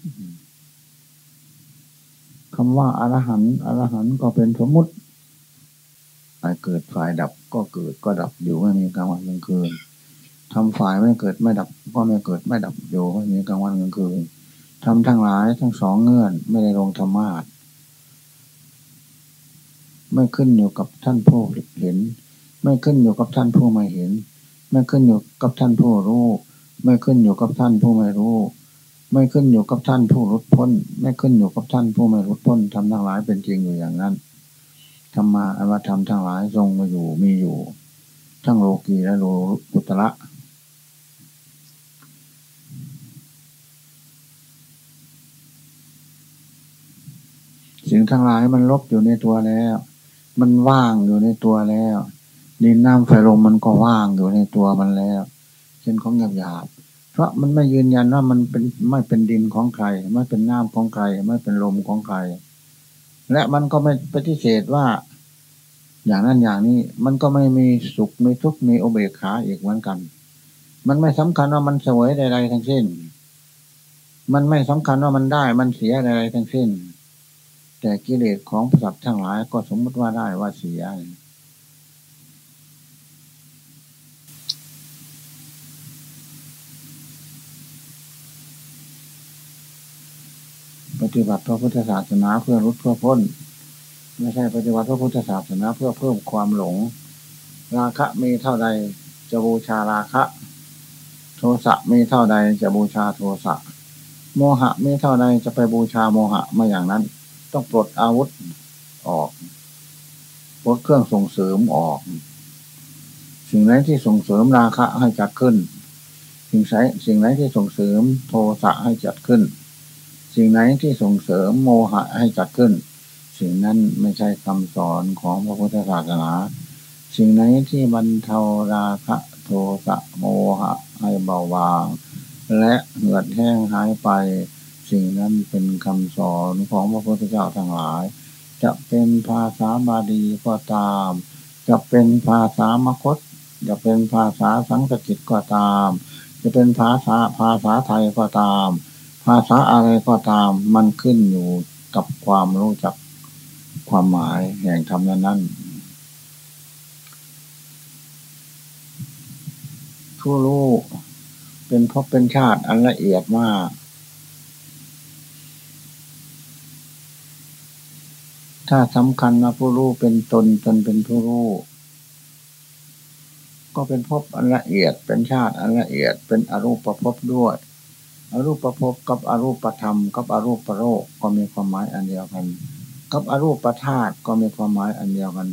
คำว่าอรหันต์อรหันต์ก็เป็นสมมติฝ่ายเกิดฝ่ายดับก็เกิดก็ดับอยู่ไม่มีกลางวันกลางคืนทำฝ่ายไม่เกิดไม่ดับ ก็ไม่เกิดไม่ดับอยู่ไม่มีกลางวันกลางคืนทำทั้งหลายทั้งสองเงื่อนไม่ได้ลงธรรมาทไม่ขึ้นอยู่กับท่านผู้เห็น ไม่ขึ้นอยู่กับท่านผู้ไม่เห็น ไม่ขึ้นอยู่กับท่านผู้รู้ ไม่ขึ้นอยู่กับท่านผู้ไม่รู้ ไม่ขึ้นอยู่กับท่านผู้รุดพ้น ไม่ขึ้นอยู่กับท่านผู้ไม่รุดพ้นทำทั้งหลายเป็นจริงอยู่อย่างนั้นธรรมาอวธรรมทั้งหลายทรงมาอยู่มีอยู่ ทั้งโลกีและโลกุตระสิ่งทั้งหลายมันลบอยู่ในตัวแล้ว มันว่างอยู่ในตัวแล้วดินน้ำไฟลมมันก็ว่างอยู่ในตัวมันแล้วเช่นของหยาบหยาบ เพราะมันไม่ยืนยันว่ามันเป็นไม่เป็นดินของใคร ไม่เป็นน้ำของใคร ไม่เป็นลมของใคร และมันก็ไม่ปฏิเสธว่า อย่างนั้นอย่างนี้ มันก็ไม่มีสุขมีทุกข์มีอเบกขาอีกเหมือนกัน มันไม่สำคัญว่ามันสวยใดๆทั้งสิ้น มันไม่สำคัญว่ามันได้มันเสียใดๆทั้งสิ้น แต่กิเลสของสัตว์ทั้งหลายก็สมมติว่าได้ว่าเสีย ปฏิบัติพระพุทธศาสนาเพื่อรุดเพื่อพ้น ไม่ใช่ปฏิบัติพระพุทธศาสนาเพื่อเพิ่มความหลง ราคะมีเท่าใดจะบูชาราคะ โทสะมีเท่าใดจะบูชาโทสะ โมหะมีเท่าใดจะไปบูชาโมหะมาอย่างนั้น ต้องปลดอาวุธออกปลดเครื่องส่งเสริมออก สิ่งไหนที่ส่งเสริมราคะให้จัดขึ้น สิ่งไหนสิ่งไหนที่ส่งเสริมโทสะให้จัดขึ้น สิ่งไหนที่ส่งเสริมโมหะให้จัดขึ้น สิ่งนั้นไม่ใช่คำสอนของพระพุทธศาสนา สิ่งไหนที่บรรเทาราคะโทสะโมหะให้เบาบางและเหือดแห้งหายไป สิ่งนั้นเป็นคำสอนของพระพุทธเจ้าทั้งหลาย จะเป็นภาษาบาลีก็ตาม จะเป็นภาษามคต จะเป็นภาษาสังสกิตก็ตาม จะเป็นภาษาภาษาไทยก็ตาม ภาษาอะไรก็ตามมันขึ้นอยู่กับความรู้จักความหมายแห่งธรรมนั้นผู้รู้เป็นพบเป็นชาติอันละเอียดมาก ถ้าสำคัญว่าผู้รู้เป็นตนตนเป็นผู้รู้ก็เป็นภพอันละเอียดเป็นชาติอันละเอียดเป็นอรูปประพบด้วย อรูปประพบกับอรูปธรรม กับอรูปประโลกก็มีความหมายอันเดียวกัน กับอรูปประธาตุก็มีความหมายอันเดียวกัน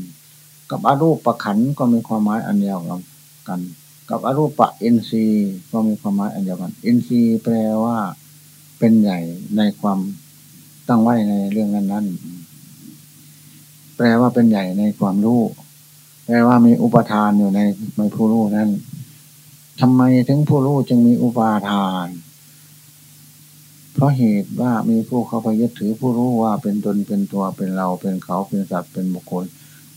กับอรูปประขันก็มีความหมายอันเดียวกัน กับอรูปปะอินทรีย์ก็มีความหมายอันเดียวกัน อินทรีย์แปลว่าเป็นใหญ่ในความตั้งไว้ในเรื่องนั้นนั้นแปลว่าเป็นใหญ่ในความรู้ แปลว่ามีอุปทานอยู่ในในผู้รู้นั้นทำไมถึงผู้รู้จึงมีอุปาทาน เพราะเหตุว่ามีผู้เข้าไปยึดถือผู้รู้ว่าเป็นตนเป็นตัวเป็นเราเป็นเขาเป็นสัตว์เป็นบุคคล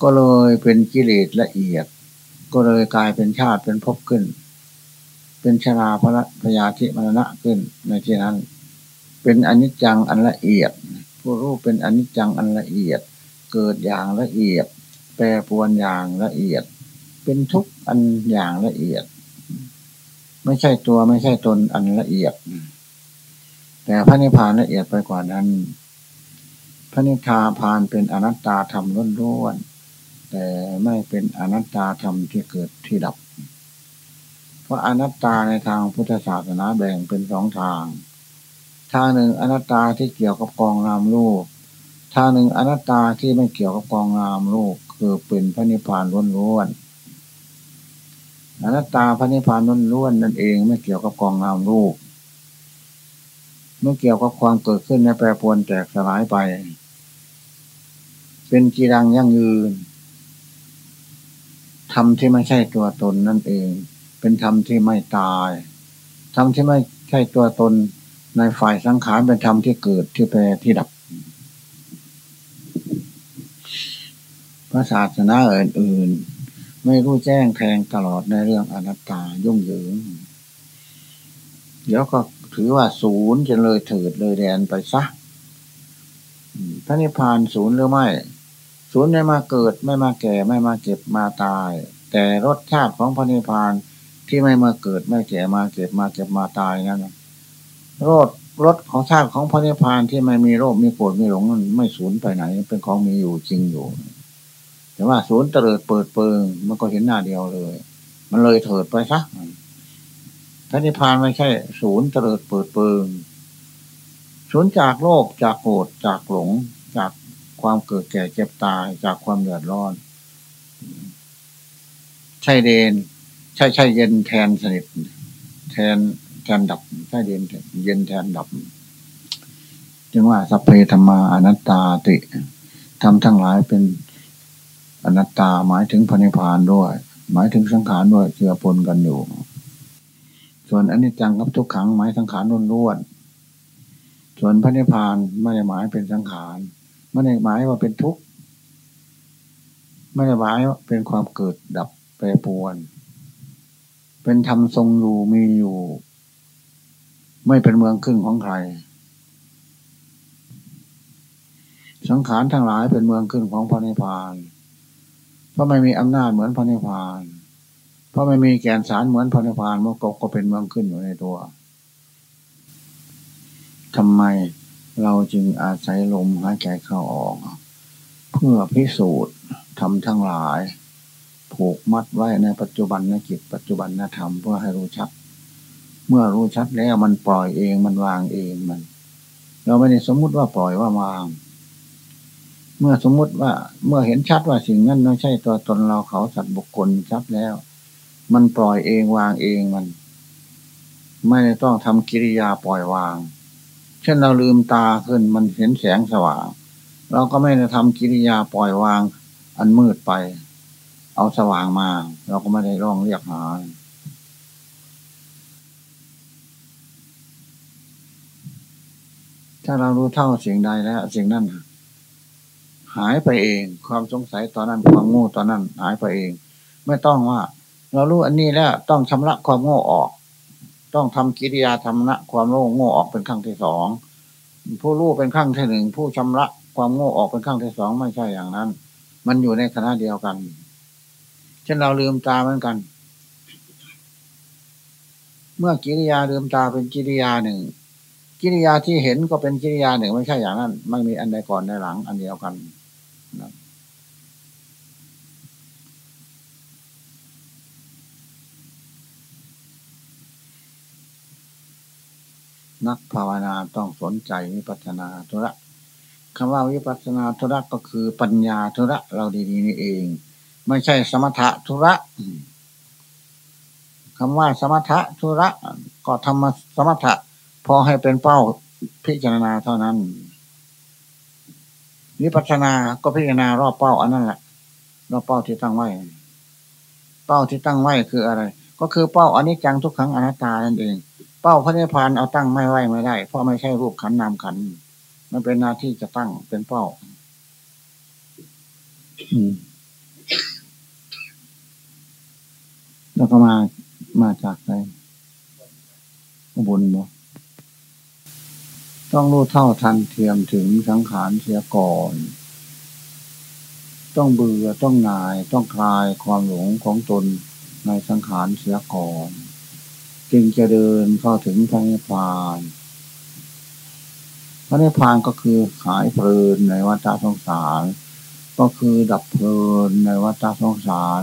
ก็เลยเป็นกิเลสละเอียด ก็เลยกลายเป็นชาติเป็นภพขึ้น เป็นชราพระพยาธิมรณะขึ้นในที่นั้น เป็นอนิจจังอันละเอียด ผู้รู้เป็นอนิจจังอันละเอียด เกิดอย่างละเอียด แปรปวนอย่างละเอียด เป็นทุกอันอย่างละเอียด ไม่ใช่ตัวไม่ใช่ตนอันละเอียด แต่พระนิพพานละเอียดไปกว่านั้น พระนิพพานเป็นอนัตตาธรรมล้วนๆแต่ไม่เป็นอนัตตาธรรมที่เกิดที่ดับ เพราะอนัตตาในทางพุทธศาสนาแบ่งเป็นสองทาง ทางหนึ่งอนัตตาที่เกี่ยวกับกองนามรูปทางหนึ่งอนัตตาที่ไม่เกี่ยวกับกองงามโลกคือเป็นพระนิพพานล้วนๆอนัตตาพระนิพพานล้วนๆนั่นเองไม่เกี่ยวกับกองงามโลก ไม่เกี่ยวกับความเกิดขึ้นในแปรปรวนแตกสลายไป เป็นจีรังยั่งยืนธรรมที่ไม่ใช่ตัวตนนั่นเอง เป็นธรรมที่ไม่ตายธรรมที่ไม่ใช่ตัวตนในฝ่ายสังขารเป็นธรรมที่เกิดที่แปรที่ดับ พระศาสนาอื่นๆ ไม่รู้แจ้งแทงตลอดในเรื่องอนัตตายุ่งเหยิง เดี๋ยวก็ ถือว่าศูนย์จะเลยเถิดเลยแดนไปซะพระนิพพานศูนย์หรือไม่ ศูนย์ไม่มาเกิดไม่มาแก่ไม่มาเก็บมาตาย แต่รสชาติของพระนิพพานที่ไม่มาเกิดไม่แก่มาเก็บมาเก็บมาตายนั่นรสรสของชาติของพระนิพพานที่ไม่มีโรคมีโกรธมีหลงมันไม่สูญไปไหน เป็นของมีอยู่จริงอยู่ แต่ว่าศูนย์เตลิดเปิดเปิงมันก็เห็นหน้าเดียวเลย มันเลยเถิดไปซะ พระนิพพานไม่ใช่ ศูนย์เตลิดเปิดเปิง ศูนย์จากโลกจากโกรธจากหลง จากความเกิดแก่เจ็บตายจากความเดือดร้อน ใช่เดน ใช่ใช่เย็นแทนสนิทแทนแทนดับใช่เย็นเย็นแทนดับจึงว่าสัพเพธรรมาอนัตตาติทำทั้งหลายเป็นอนัตตาหมายถึงพระนิพพานด้วย หมายถึงสังขารด้วยเจือปนกันอยู่ ส่วนอนนี้จังกับทุกขังหมายสังขารล้วนส่วนพระนิพพานไม่ได้หมายเป็นสังขารไม่ได้หมายว่าเป็นทุกข์ไม่ได้หมายว่าเป็นความเกิดดับแปรปวน เป็นธรรมทรงอยู่มีอยู่ ไม่เป็นเมืองขึ้นของใคร สังขารทั้งหลายเป็นเมืองขึ้นของพระนิพพานเพราะไม่มีอำนาจเหมือนพระนิพพาน ราะไม่มีแกนสารเหมือนพระนิพพานมันก็ก็เป็นเมืองขึ้นอยู่ในตัวทำไมเราจึงอาศัยลมหายใจเข้าออก เพื่อพิสูจน์ทำทั้งหลาย ผูกมัดไว้ในปัจจุบันนกิจปัจจุบันนธรรมเพื่อให้รู้ชัด เมื่อรู้ชัดแล้วมันปล่อยเองมันวางเองมัน เราไม่ได้สมมุติว่าปล่อยว่าวาง เมื่อสมมุติว่า เมื่อเห็นชัดว่าสิ่งนั้นไม่ใช่ตัวตนเราเขาสัตว์บุคคลชัดแล้ว มันปล่อยเองวางเองมัน ไม่ต้องทำกิริยาปล่อยวาง เช่นเราลืมตาขึ้นมันเห็นแสงสว่าง เราก็ไม่ได้ทำกิริยาปล่อยวาง อันมืดไป เอาสว่างมา เราก็ไม่ได้ร้องเรียกหาถ้าเรารู้เท่าสิ่งใดแล้วสิ่งนั้นหายไปเอง ความสงสัยตอนนั้นความง่ตอนนั้นหายไปเอง ไม่ต้องว่า เรารู้อันนี้แล้วต้องชำระความโง่ออก ต้องทำกิริยาธรรมะความโง่โง่ออกเป็นขั้งที่สองผู้รู้เป็นขั้งที่หนึ่งผู้ชำระความโง่ออกเป็นขั้งที่สองไม่ใช่อย่างนั้น มันอยู่ในคณะเดียวกัน เช่นเราลืมตาเหมือนกัน เมื่อกิริยาลืมตาเป็นกิริยาหนึ่งกิริยาที่เห็นก็เป็นกิริยาหนึ่งไม่ใช่อย่างนั้น ไม่มีอันใดก่อนในหลังอันเดียวกันนะ นักภาวนาต้องสนใจวิปัสนาธุระคำว่าวิปัสนาธุระก็คือปัญญาธุระเราดีๆนี่เอง ไม่ใช่สมถะธุระคำว่าสมถะธุระก็ทำมาสมถะพอให้เป็นเป้าพิจารณาเท่านั้นวิปัสนาก็พิจารณารอบเป้าอันนั้นแหละรอบเป้าที่ตั้งไว้ เป้าที่ตั้งไว้คืออะไร ก็คือเป้าอันนี้จังทุกครั้งอนัตตานั่นเอง ป้าพระนิพพานเอาตั้งไม่ไหวไม่ได้ เพราะไม่ใช่รูปขันนามขัน มันเป็นหน้าที่จะตั้งเป็นเป้าแล้วก็มามาจากไหนบุญบ่ต้องรู้เท่าทันเทียมถึงสังขารเสียก่อน ต้องเบื่อต้องนาย ต้องคลายความหลงของตนในสังขารเสียก่อน จึงจะเดินเข้าถึงพระนิพพานพระนิพพานก็คือหายเพลินในวัฏสงสาร ก็คือดับเพลินในวัฏสงสาร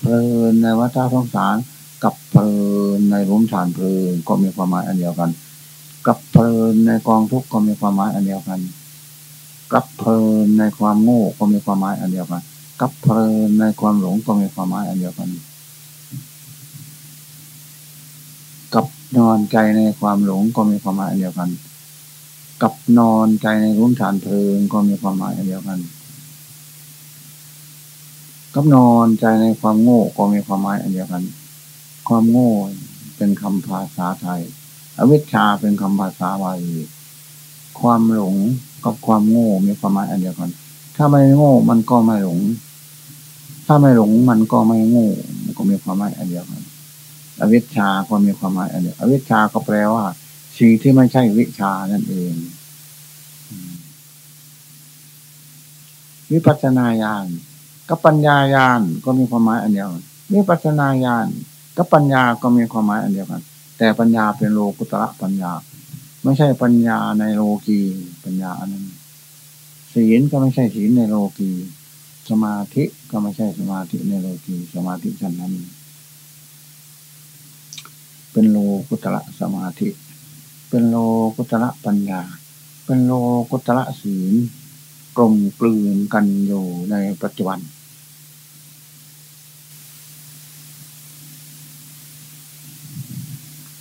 เพลินในวัฏสงสาร กับเพลินในรุมฐานเพลินก็มีความหมายอันเดียวกัน กับเพลินในกองทุกข์ก็มีความหมายอันเดียวกัน กับเพลินในความโง่ก็มีความหมายอันเดียวกัน กับเพลินในความหลงก็มีความหมายอันเดียวกัน นอนใจในความหลงก็มีความหมายเดียวกัน กับนอนใจในรุ่มฐานเพลิงก็มีความหมายเดียวกัน กับนอนใจในความโง่ก็มีความหมายเดียวกัน ความโง่เป็นคำภาษาไทย อวิชชาเป็นคำภาษาบาลีความหลงกับความโง่มีความหมายอันเดียวกัน ถ้าไม่โง่มันก็ไม่หลง ถ้าไม่หลงมันก็ไม่โง่ มันก็มีความหมายอันเดียวกัน อวิชชาก็มีความหมายอันเดียวอวิชชาก็แปลว่า สิ่งที่ไม่ใช่วิชานั่นเองวิปัสนาญาณกับปัญญาญาณก็มีความหมายอันเดียวกันวิปัสสนาญาณกับปัญญาก็มีความหมายอันเดียวกัน แต่ปัญญาเป็นโลกุตระปัญญา ไม่ใช่ปัญญาในโลกีปัญญาอันนั้นศีลก็ไม่ใช่ศีลในโลกีสมาธิก็ไม่ใช่สมาธิในโลกีสมาธิชั้นนั้น เป็นโลกุตระสมาธิ เป็นโลกุตระปัญญา เป็นโลกุตระศีลกลมกลืนกันอยู่ในปัจจุบัน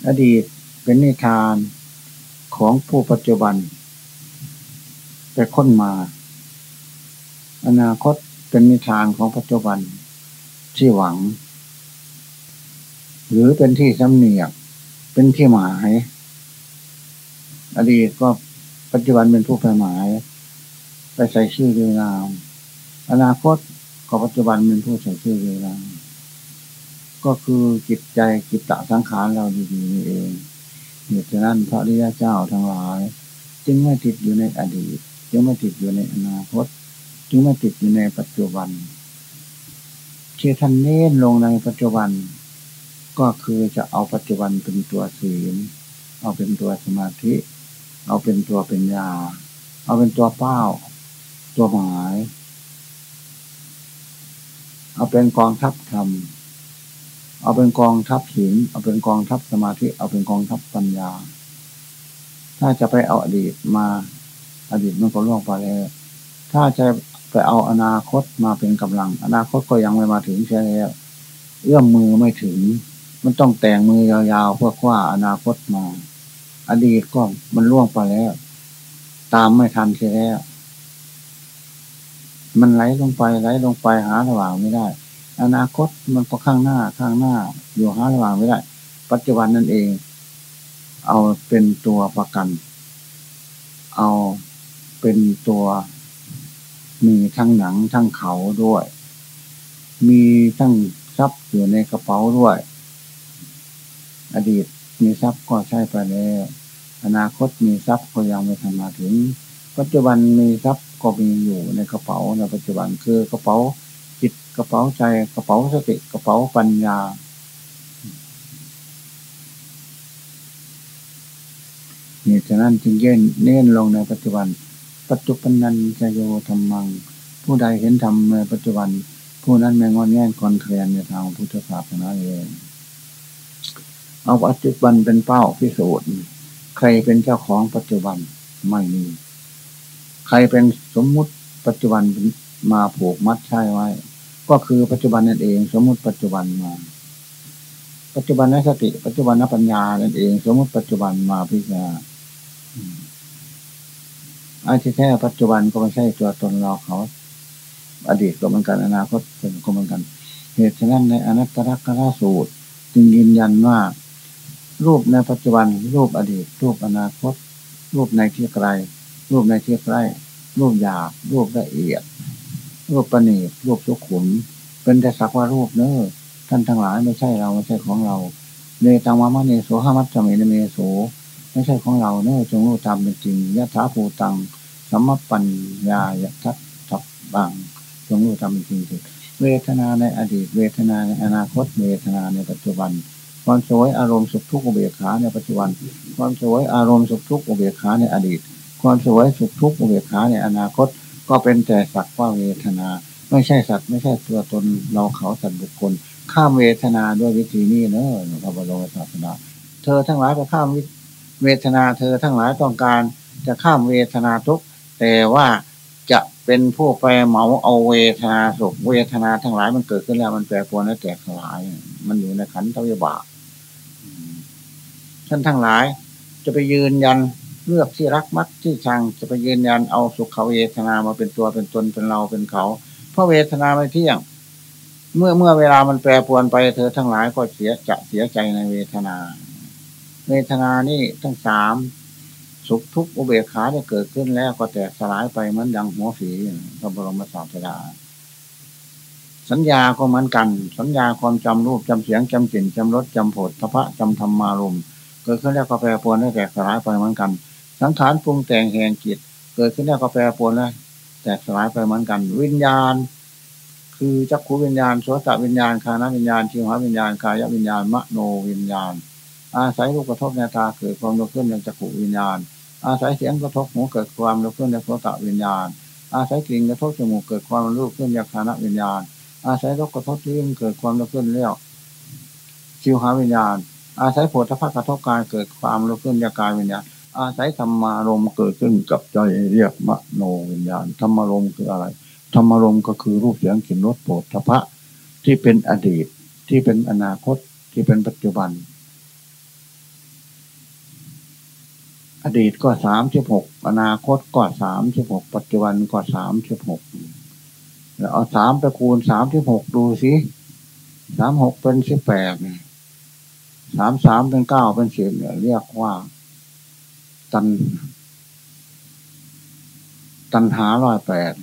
อดีตเป็นนิทานของผู้ปัจจุบันไปค้นมา อนาคตเป็นนิทานของปัจจุบันที่หวัง หรือเป็นที่สำเนียก เป็นที่หมาย อดีตก็ปัจจุบันเป็นผู้ไปหมาย ไปใส่ชื่อเรียงนาม อนาคตก็ปัจจุบันเป็นผู้ใส่ชื่อเรียงนามก็คือจิตใจจิตตะสังขารเราดีๆนี่เองเหตุฉะนั้นพระริยเจ้าทั้งหลาย จึงไม่ติดอยู่ในอดีต จึงไม่ติดอยู่ในอนาคต จึงไม่ติดอยู่ในปัจจุบันที่ท่านเน้นลงในปัจจุบัน ก็คือจะเอาปัจจุบันเป็นตัวศีล เอาเป็นตัวสมาธิ เอาเป็นตัวเป็นยา เอาเป็นตัวเป้า ตัวหมาย เอาเป็นกองทัพธรรม เอาเป็นกองทัพศีล เอาเป็นกองทัพสมาธิ เอาเป็นกองทัพปัญญา ถ้าจะไปเอาอดีตมา อดีตมันก็ล่วงไปแล้วถ้าจะไปเอาอนาคตมาเป็นกำลัง อนาคตก็ยังไม่มาถึงใช่แล้วเอื้อมมือไม่ถึง มันต้องแต่งมือยาวๆเพื่อคว้าอนาคตมา อดีตก็มันล่วงไปแล้ว ตามไม่ทันใช่แล้ว มันไหลลงไปไหลลงไปหาระหว่างไม่ได้ อนาคตมันก็ข้างหน้าข้างหน้า อยู่หาระหว่างไม่ได้ ปัจจุบันนั่นเอง เอาเป็นตัวประกัน เอาเป็นตัว มีทั้งหนังทั้งเขาด้วย มีทั้งทรัพย์อยู่ในกระเป๋าด้วย อดีตมีทรัพย์ก็ใช้ไปแล้ว อนาคตมีทรัพย์ก็ยังไม่ทำมาถึง ปัจจุบันมีทรัพย์ก็มีอยู่ในกระเป๋าในปัจจุบันคือกระเป๋าจิตกระเป๋าใจกระเป๋าสติกระเป๋าปัญญา เนี่ยฉะนั้นจึงเย็นเน้นลงในปัจจุบัน ปัจจุบันนันจะโยธรรมัง ผู้ใดเห็นธรรมในปัจจุบัน ผู้นั้นไม่งอนแง่กอนแคลนในทางพุทธศาสนาเอง เอาปัจจุบันเป็นเป้าพิสูจน์ ใครเป็นเจ้าของปัจจุบันไม่มี ใครเป็นสมมุติปัจจุบันมาผูกมัดใช่ไว้ ก็คือปัจจุบันนั่นเอง สมมุติปัจจุบันมา ปัจจุบันนสติ ปัจจุบันนปัญญานั่นเอง สมมุติปัจจุบันมาพิจารณาอันที่แท้ปัจจุบันก็ไม่ใช่ตัวตนเราเขา อดีตก็เหมือนกันอนาคตก็เหมือนกัน เหตุฉะนั้นในอนัตตลักษณสูตร จึงยืนยันว่า รูปในปัจจุบัน รูปอดีต รูปอนาคต รูปในที่ไกล รูปในที่ใกล้ รูปหยาบ รูปละเอียด รูปประณีต รูปสุขุม เป็นแต่สักว่ารูปเนอท่านทั้งหลายไม่ใช่เราไม่ใช่ของเราเนตังวามะเนโสหามัตจเมนเมโสไม่ใช่ของเราเนอจงรู้ตามเป็นจริงยะถาภูตังสัมมปัญญายะทัตทับบังจงรู้ตามเป็นจริงเวทนาในอดีต เวทนาในอนาคต เวทนาในปัจจุบัน ความสวยอารมณ์สุขทุกข์อุเบกขาในปัจจุบัน ความสวยอารมณ์สุขทุกข์อุเบกขาในอดีต ความสวยสุขทุกข์อุเบกขาในอนาคต ก็เป็นแต่สักว่าเวทนา ไม่ใช่สัตว์ไม่ใช่ตัวตนเราเขาสัตว์บุคคล ข้ามเวทนาด้วยวิธีนี้เนอะพระบรมศาสนาเธอทั้งหลายไปข้ามเวทนาเธอทั้งหลายต้องการ จะข้ามเวทนาทุกแต่ว่าจะเป็นผู้แปรเหมาเอาเวทนาสุขเวทนาทั้งหลายมันเกิดขึ้นแล้วมันแปรปรวนและแตกสลาย มันอยู่ในขันธวิบาก ท่านทั้งหลาย จะไปยืนยันเลือกที่รักมักที่ชังจะไปยืนยันเอาสุขเวทนามาเป็นตัวเป็นตนเป็นเราเป็นเขา เพราะเวทนาไม่เที่ยง เมื่อเมื่อเวลามันแปรปรวนไปเธอทั้งหลายก็เสียจะเสียใจในเวทนา เวทนานี่ทั้งสามสุขทุกข์อุเบกขาได้เกิดขึ้นแล้วก็แตกสลายไปเหมือนดังหัวฝีพระบรมศาสดา สัญญาก็เหมือนกัน สัญญาความจำรูปจำเสียงจำกลิ่นจำรสจำผดทพะจำธรรมารม เกิดขึ้นแล้วก็แปรปรวนได้แตกสลายไปเหมือนกัน สังขารปรุงแต่งแห่งจิต เกิดขึ้นแล้วก็แปรปรวนแล้วแตกสลายไปเหมือนกัน วิญญาณ คือจักขูวิญญาณโสตวิญญาณคานวิญญาณชิวหาวิญญาณกายวิญญาณมโนวิญญาณ อาศัยรูปกระทบในตาเกิดความรู้ขึ้นในจักขูวิญญาณ อาศัยเสียงกระทบหูเกิดความรู้ขึ้นในโสตวิญญาณ อาศัยกลิ่นกระทบจมูกเกิดความรู้ขึ้นในคานวิญญาณ อาศัยรกกระทบลิ้นเกิดความรู้ขึ้นเรียวชิวหาวิญญาณ อาศัยโผฏฐัพกระทบกายเกิดความรู้ขึ้นยากายวิญญาณอาศัยธรรมารมเกิดขึ้นกับใจเรียกมโนวิญญาณธรรมารมคืออะไร ธรรมารมก็คือรูปเสียงกลิ่นรสโผฏฐพะที่เป็นอดีตที่เป็นอนาคตที่เป็นปัจจุบัน อดีตก็สามสิบหกอนาคตก็สามสิบหกปัจจุบันก็สามสิบหกแล้วเอาสามไปคูณสามที่หกดูสิสามหกเป็นสิบแปด สามสามเป็นเก้าเป็นสิบเนี่ยเรียกว่า ตัน ตันหาร้อยแปด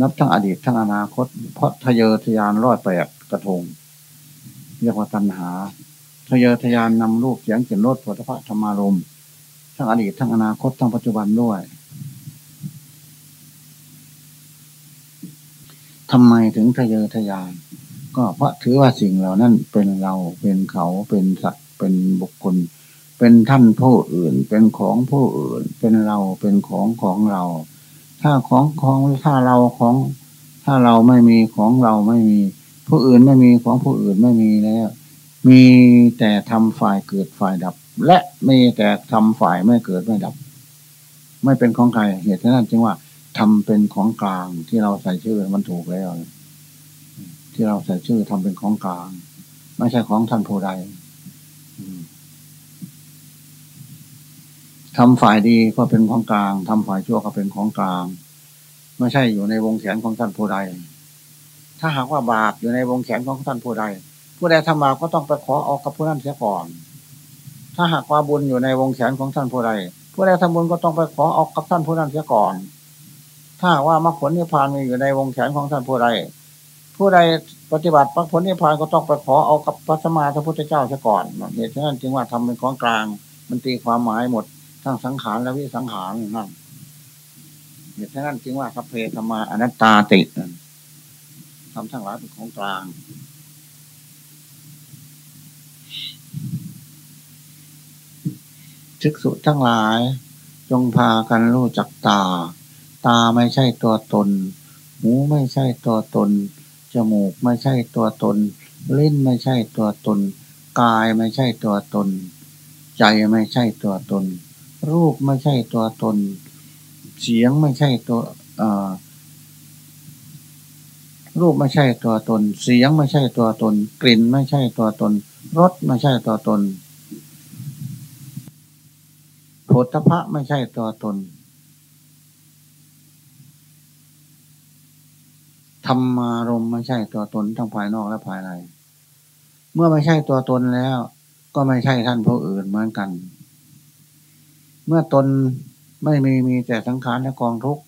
นับทั้งอดีตทั้งอนาคต เพราะทะเยอทะยานร้อยแปดกระทง เรียกว่าตันหาทะเยอทะยานนำรูปเสียงเขียนรถพุทธะธรรมารมทั้งอดีตทั้งอนาคตทั้งปัจจุบันด้วยทำไมถึงทะเยอทะยาน ก็เพราะถือว่าสิ่งเหล่านั้นเป็นเราเป็นเขาเป็นสัตว์เป็นบุคคล เป็นท่านผู้อื่น เป็นของผู้อื่น เป็นเราเป็นของของเรา ถ้าของของถ้าเราของ ถ้าเราไม่มีของเราไม่มี ผู้อื่นไม่มีของผู้อื่นไม่มีแล้วมีแต่ทำฝ่ายเกิดฝ่ายดับ และมีแต่ทำฝ่ายไม่เกิดไม่ดับ ไม่เป็นของใครเหตุนั้นจึงว่าทำเป็นของกลางที่เราใส่ชื่อมันถูกแล้ว ที่เราใส่ชื่อทำเป็นของกลาง ไม่ใช่ของท่านผู้ใดทำฝ่ายดีก็เป็นของกลางทำฝ่ายชั่วก็เป็นของกลาง ไม่ใช่อยู่ในวงแขนของท่านผู้ใด ถ้าหากว่าบาปอยู่ในวงแขนของท่านผู้ใด ผู้ใดทำบาปก็ต้องไปขอออกกับผู้นั้นเสียก่อน ถ้าหากว่าบุญอยู่ในวงแขนของท่านผู้ใด ผู้ใดทำบุญก็ต้องไปขอออกกับท่านผู้นั้นเสียก่อน ถ้าว่ามรรคผลนิพพานมีอยู่ในวงแขนของท่านผู้ใด ผู้ใดปฏิบัติมรรคผลนิพพานก็ต้องไปขอเอากับพระสมมาพระพุทธเจ้าซะก่อนเหตุฉะนั้นจึงว่าทำเป็นของกลาง มันตีความหมายหมด ทั้งสังขารและวิสังขารนั่นเหตุฉะนั้นจึงว่าสัพเพธรรมาอนัตตาติทำทั้งหลายเป็นของกลางศึกษุทั้งหลาย จงพากันรู้จักตา ตาไม่ใช่ตัวตน หูไม่ใช่ตัวตน จมูกไม่ใช่ตัวตน ลิ้นไม่ใช่ตัวตน กายไม่ใช่ตัวตน ใจไม่ใช่ตัวตน รูปไม่ใช่ตัวตน เสียงไม่ใช่ตัวรูปไม่ใช่ตัวตน เสียงไม่ใช่ตัวตน กลิ่นไม่ใช่ตัวตน รสไม่ใช่ตัวตนโผฏฐะไม่ใช่ตัวตน ธรรมารมไม่ใช่ตัวตนทั้งภายนอกและภายใน เมื่อไม่ใช่ตัวตนแล้ว ก็ไม่ใช่ท่านผู้อื่นเหมือนกัน เมื่อตนไม่มีมีแต่สังขารและกองทุก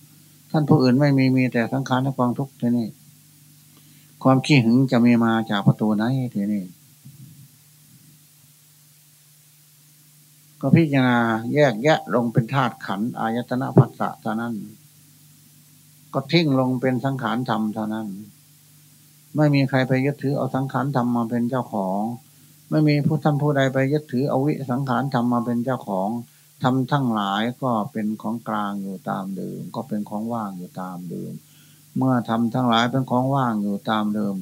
ท่านผู้อื่นไม่มีมีแต่สังขารและกองทุกทีนี้ความขี้หึงจะมีมาจากประตูไหนทีนี้ก็พิจารณาแยกแยะลงเป็นธาตุขันอายตนะภัสสะเท่านั้น ก็ทิ้งลงเป็นสังขารธรรมเท่านั้น ไม่มีใครไปยึดถือเอาสังขารธรรมมาเป็นเจ้าของ ไม่มีผู้ท่านผู้ใดไปยึดถือเอาวิสังขารธรรมมาเป็นเจ้าของทำทั้งหลายก็เป็นของกลางอยู่ตามเดิม ก็เป็นของว่างอยู่ตามเดิม เมื่อทำทั้งหลายเป็นของว่างอยู่ตามเดิม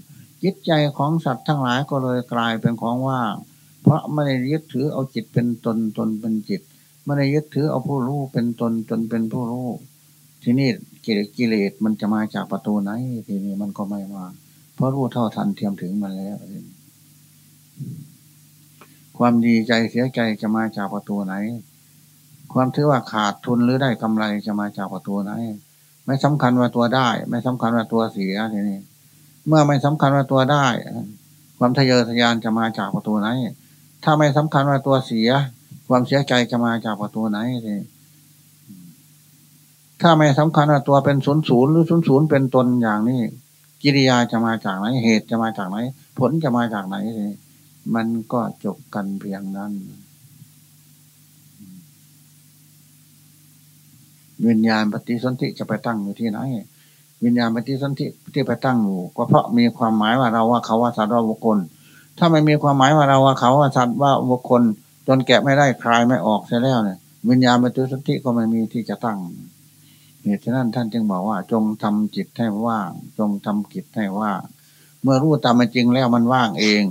จิตใจของสัตว์ทั้งหลายก็เลยกลายเป็นของว่าง เพราะไม่ได้ยึดถือเอาจิตเป็นตนตนเป็นจิต ไม่ได้ยึดถือเอาผู้รู้เป็นตนตนเป็นผู้รู้ ที่นี่กิเลสกิเลสมันจะมาจากประตูไหน ทีนี้มันก็ไม่มา เพราะรู้เท่าทันเทียมถึงมันแล้วความดีใจเสียใจจะมาจากประตูไหน ความถือว่าขาดทุนหรือได้กำไรจะมาจากประตูไหน ไม่สำคัญว่าตัวได้ ไม่สำคัญว่าตัวเสียทีนี้เมื่อไม่สำคัญว่าตัวได้ ความทะเยอทะยานจะมาจากประตูไหน ถ้าไม่สำคัญว่าตัวเสีย ความเสียใจจะมาจากประตูไหนทีนี้ ถ้าไม่สำคัญว่าตัวเป็นศูนย์ศูนย์หรือศูนย์ศูนย์เป็นตนอย่างนี้ กิริยาจะมาจากไหนเหตุจะมาจากไหน ผลจะมาจากไหน มันก็จบกันเพียงนั้น วิญญาณปฏิสนธิจะไปตั้งอยู่ที่ไหน วิญญาณปฏิสนธิที่ไปตั้งอยู่ ก็เพราะมีความหมายว่าเราว่าเขาว่าสัตว์ว่าบุคคล ถ้าไม่มีความหมายว่าเราว่าเขาว่าสัตว์ว่าบุคคล จนแกะไม่ได้คลายไม่ออกเสียแล้วเนี่ย วิญญาณปฏิสนธิก็ไม่มีที่จะตั้ง เหตุฉะนั้นท่านจึงบอกว่า จงทำจิตให้ว่าง จงทำกิจให้ว่างเมื่อรู้ตามเป็นจริงแล้วมันว่างเอง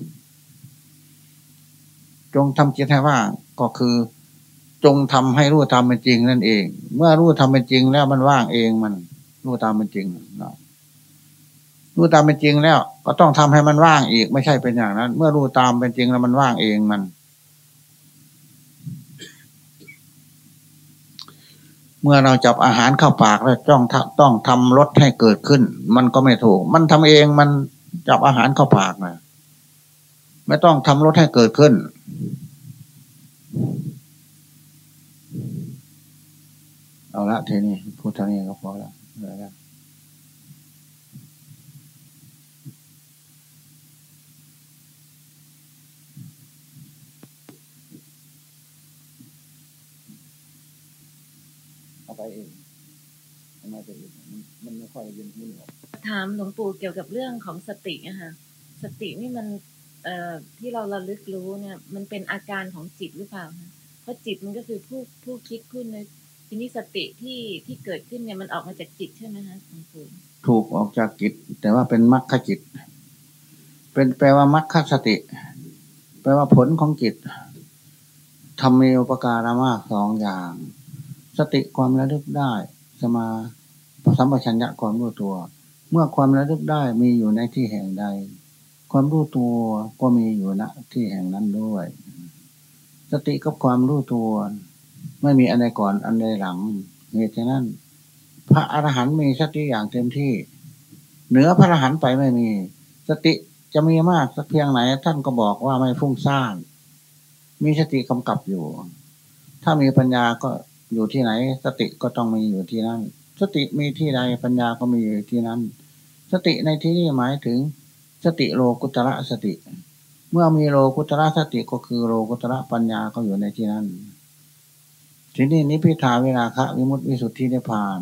จงทำจิตให้ว่างก็คือ จงทำให้รู้ตามเป็นจริงนั่นเอง เมื่อรู้ทำเป็นจริงแล้วมันว่างเองมัน รู้ตามเป็นจริงนะรู้ตามเป็นจริงแล้ว ก็ต้องทำให้มันว่างอีก ไม่ใช่เป็นอย่างนั้น เมื่อรู้ตามเป็นจริงแล้วมันว่างเองมัน เมื่อเราจับอาหารเข้าปากแล้วจ้องต้องทำรสให้เกิดขึ้น มันก็ไม่ถูก มันทำเองมันจับอาหารเข้าปากนะไม่ต้องทำรสให้เกิดขึ้น เอาละทีนี้พูดเท่านี้ก็พอละเลยละเอา ไปเองทำไมไปอีกมันไม่ค่อยยินที่หรอกถามหลวงปู่เกี่ยวกับเรื่องของสติอะค่ะสตินี่มันเอ่อที่เราระลึกรู้เนี่ย มันเป็นอาการของจิตหรือเปล่าคะเพราะจิตมันก็คือผู้ผู้คิดผู้นึกทีนี้สติที่ที่เกิดขึ้นเนี่ยมันออกมาจากจิตใช่ไหมคะหลวงปู่ถูกออกจากจิต แต่ว่าเป็นมรรคจิต เป็นแปลว่ามรรคสติ แปลว่าผลของจิตทำมีอุปการะมากสองอย่าง สติความระลึกได้ สมาสัมปชัญญะความรู้ตัว เมื่อความระลึกได้มีอยู่ในที่แห่งใด ความรู้ตัวก็มีอยู่ณที่แห่งนั้นด้วย สติกับความรู้ตัว ไม่มีอันใดก่อนอันใดหลังเหตุฉะนั้น พระอรหันต์มีสติอย่างเต็มที่ เหนือพระอรหันต์ไปไม่มี สติจะมีมากสักเพียงไหน ท่านก็บอกว่าไม่ฟุ้งซ่านมีสติกำกับอยู่ ถ้ามีปัญญาก็ อยู่ที่ไหน สติก็ต้องมีอยู่ที่นั่น สติมีที่ใดปัญญาก็มีอยู่ที่นั้นสติในที่นี้หมายถึง สติโลกุตระสติ เมื่อมีโลกุตระสติก็คือโลกุตระปัญญาก็อยู่ในที่นั้นทีนี้นิพิทาเวลาคะวิมุตติวิสุทธินิพพาน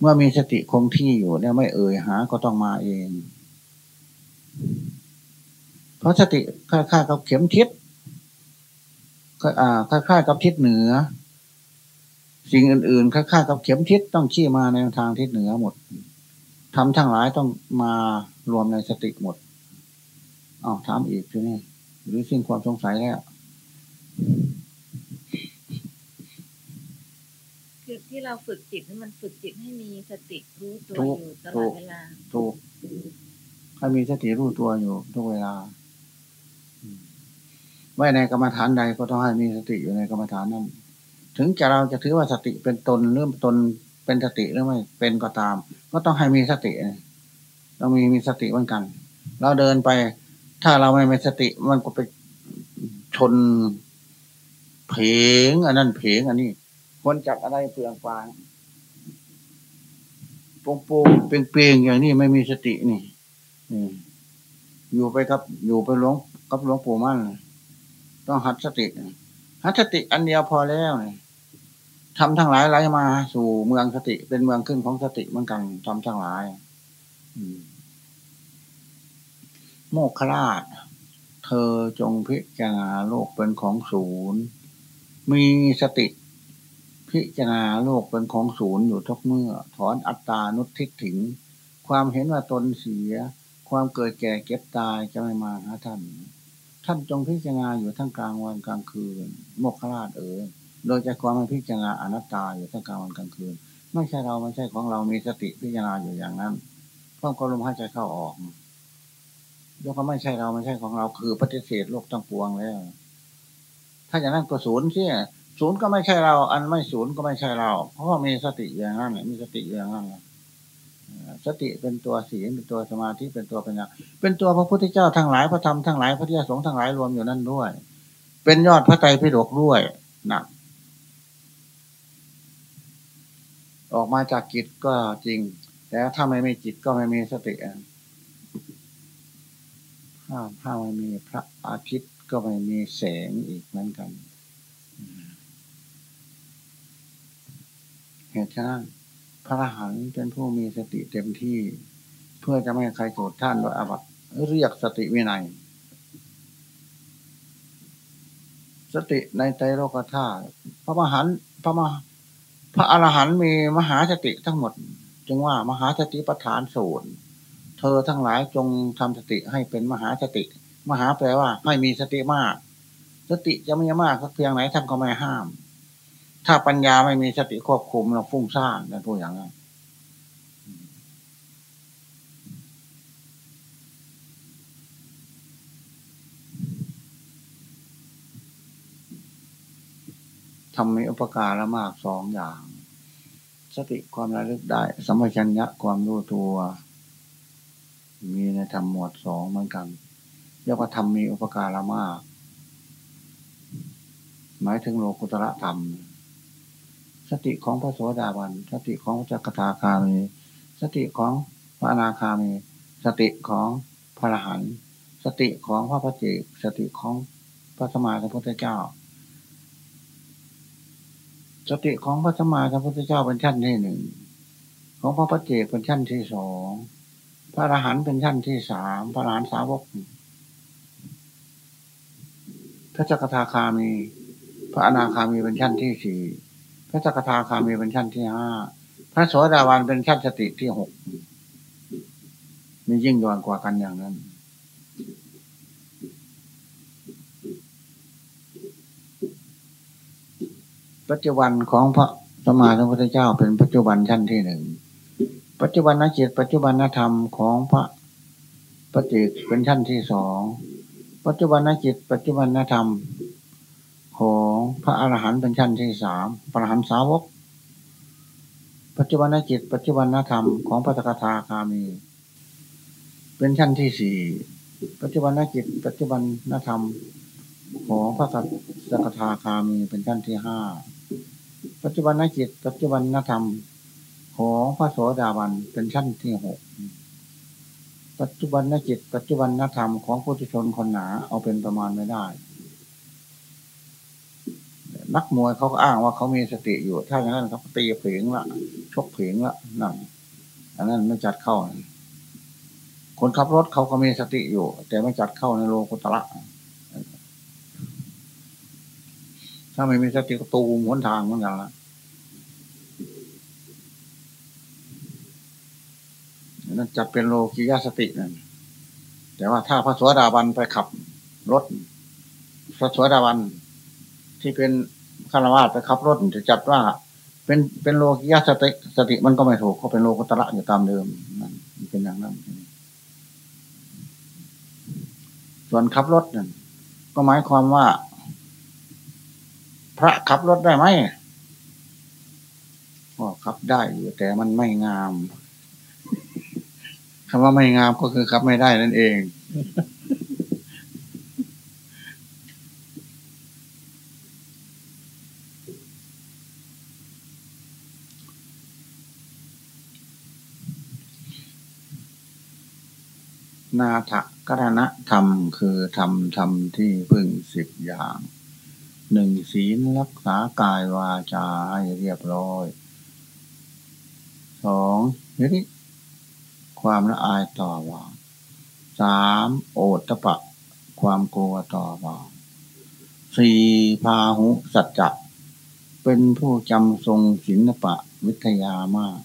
เมื่อมีสติคงที่อยู่เนี่ยไม่เอ่ยหาก็ต้องมาเอง เพราะสติค่าๆกับเข็มทิศค่าๆกับทิศเหนือ สิ่งอื่นๆค่าๆกับเข็มทิศต้องชี้มาในทางทิศเหนือหมดทำทั้งหลายต้องมารวมในสติหมดอ้าวถามอีกทีนี้หรือสิ้นความสงสัยแล้วคือที่เราฝึกจิตมันฝึกจิตให้มีสติรู้ตัวอยู่ตลอดเวลาถูกให้มีสติรู้ตัวอยู่ทุกเวลาไว้ในกรรมฐานใดก็ต้องให้มีสติอยู่ในกรรมฐานนั้น ถึงจะเราจะถือว่าสติเป็นตนหรือตนเป็นสติหรือไม่เป็นก็ตาม ก็ต้องให้มีสติต้องมีมีสติเหมือนกัน เราเดินไป ถ้าเราไม่มีสติมันก็ไปชนเพงอันนั้นเพงอันนี้คนจับอะไรเปลืองฟางโป่งป่งเปลี่ยงอย่างนี้ไม่มีสตินี่อยู่ไปครับ อยู่ไปหลวงกับหลวงปู่มั่นต้องหัดสติ หัดสติอันเดียวพอแล้วทำทั้งหลายไหลมาสู่เมืองสติ เป็นเมืองขึ้นของสติเหมือนกันทำทั้งหลายโมกขราชเธอจงพิจารณาโลกเป็นของศูนย์ มีสติ พิจารณาโลกเป็นของศูนย์อยู่ทุกเมื่อ ถอนอัตตานุทิฏฐิงความเห็นว่าตนเสีย ความเกิดแก่เก็บตายจะไม่มาหาท่าน ท่านจงพิจารณาอยู่ทั้งกลางวันกลางคืน โมกขราชเอ๋ยโดยใจความมันพิจารณาอนัตตาอยู่ทั้งกลางวันกลางคืน ไม่ใช่เราไม่ใช่ของเรามีสติพิจารณาอยู่อย่างนั้นต้องก็ลมหายใจเข้าออกยกก็ไม่ใช่เราไม่ใช่ของเราคือปฏิเสธโลกตั้งปวงแล้ว ถ้าอย่างนั้นก็ศูนย์เชี่ยศูนย์ก็ไม่ใช่เรา อันไม่ศูนย์ก็ไม่ใช่เรา เพราะว่ามีสติอย่างนั้นมีสติอย่างนั้น สติเป็นตัวศีลเป็นตัวสมาธิเป็นตัวปัญญาเป็นตัวพระพุทธเจ้าทั้งหลายพระธรรมทั้งหลายพระเจ้าสงฆ์ทั้งหลายรวมอยู่นั่นด้วย เป็นยอดพระไตรปิฎกด้วยนะออกมาจากจิตก็จริง แต่ถ้าไม่มีจิตก็ไม่มีสติถ้าถ้าไม่มีพระอาทิตย์ก็ไม่มีแสงอีกเหมือนกันเหตุฉะนั้น พระอรหันต์เป็นผู้มีสติเต็มที่ เพื่อจะไม่ให้ใครโกรธท่านโดยอาบัตเรียกสติวินัย สติในใจโลกธาตุพระมหันพระมหพระอรหันต์มีมหาสติทั้งหมด จึงว่ามหาสติปัฏฐานสูตรเธอทั้งหลายจงทำสติให้เป็นมหาสติ มหาแปลว่า ให้มีสติมาก สติจะมีมากสักเพียงไหนท่านก็ไม่ห้าม ถ้าปัญญาไม่มีสติควบคุมเราฟุ้งซ่านนั่นพูดอย่างนั้นทำมีอุปการละมากสองอย่าง สติความระลึกได้ สัมปชัญญะความรู้ตัว มีในธรรมหมวดสองเหมือนกันเรียกว่าธรรมมีอุปการละมาก หมายถึงโลกุตระธรรม สติของพระโสดาบัน สติของพระจักทาคามี สติของพระอนาคามี สติของพระอรหันต์สติของพระพระเจกสติของพระสมมาสัมพุทธเจ้า สติของพระสมมาสัมพุทธเจ้าเป็นชั้นที่หนึ่งของพระปเจกเป็นชั้นที่สองพระอรหันต์เป็นชั้นที่สามพระหลานสาวก พระจักทาคามี พระอนาคามีเป็นชั้นที่สี่ พระจักทาคามีเป็นชั้นที่ห้าพระโสดาบันเป็นชั้นสติที่หกมียิ่งดวนกว่ากันอย่างนั้น ปัจจุบันของพระสมมาสัมพุทธเจ้าเป็นปัจจุบันชั้นที่หนึ่งปัจจุบันนจิตปัจจุบันนธรรมของพระปฏิเป็นชั้นที่สองปัจจุบันนจิต ปัจจุบันนธรรม ของพระอรหันต์เป็นชั้นที่สามพระอรหันต์สาวก ปัจจุบันนจิต ปัจจุบันนธรรมของพระตถาคาคามี เป็นชั้นที่สี่ปัจจุบันนจิต ปัจจุบันนธรรมของพระสักทาคามีเป็นชั้นที่ห้าปัจจุบันนจิต ปัจจุบันนธรรมของพระโสดาบันเป็นชั้นที่หกปัจจุบันนจิต ปัจจุบันนธรรมของผู้ทุชนคนหนาเอาเป็นประมาณไม่ได้ นักมวยเขาก็อ้างว่าเขามีสติอยู่ ถ้าอย่างนั้นเขาตีเผียงละชกเผียงละนั่นอันนั้นไม่จัดเข้า คนขับรถเขาก็มีสติอยู่ แต่ไม่จัดเข้าในโลกุตระถ้าไม่มีสติก็ตูมหนทางเหมือนกันละนั่นจัดเป็นโลกิยาสตินั่นแต่ว่าถ้าพระสวสดาบันไปขับรถพระสวสดาบันที่เป็น ฆราวาสไปขับรถจะจัดว่า เป็นเป็นโลกิยาสติสติมันก็ไม่ถูกก็เป็นโลกุตระอยู่ตามเดิมนั่นเป็นอย่างนั้นส่วนขับรถนั่นก็หมายความว่า พระขับรถได้ไหมก็ขับได้อยู่แต่มันไม่งามคำว่าไม่งามก็คือขับไม่ได้นั่นเอง นาถกรณธรรมคือธรรมธรรมที่พึ่งสิบอย่างหนึ่งศีลรักษากายวาจาให้เรียบร้อยสองนิความละอายต่อบาปสามโอตตะปะ ความกลัวต่อบาปสี่พาหุสัจจะเป็นผู้จำทรงศิลปะวิทยามาก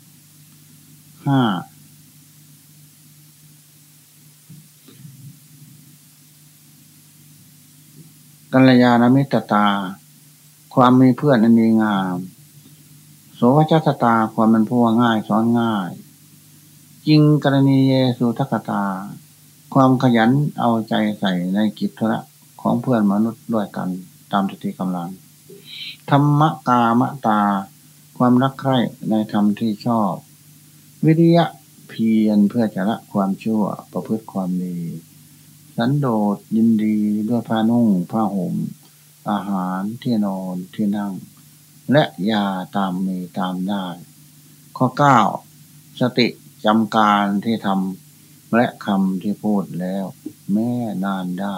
ห้า กัลยาณมิตรตา ความมีเพื่อนอันดีงาม โสวจัตตาความเป็นผู้ง่ายสอนง่าย จริงกรณีเยสุทักตา ความขยันเอาใจใส่ในกิจธุระของเพื่อนมนุษย์ด้วยกันตามสติกำลัง ธรรมกามตา ความรักใคร่ในธรรมที่ชอบ วิริยะเพียรเพื่อจะละความชั่วประพฤติความดี สันโดษยินดีด้วยผ้านุ่ง ผ้าห่มอาหารที่นอนที่นั่ง และยาตามมีตามได้ ข้อเก้าสติจำการที่ทำและคำที่พูดแล้ว แม่นานได้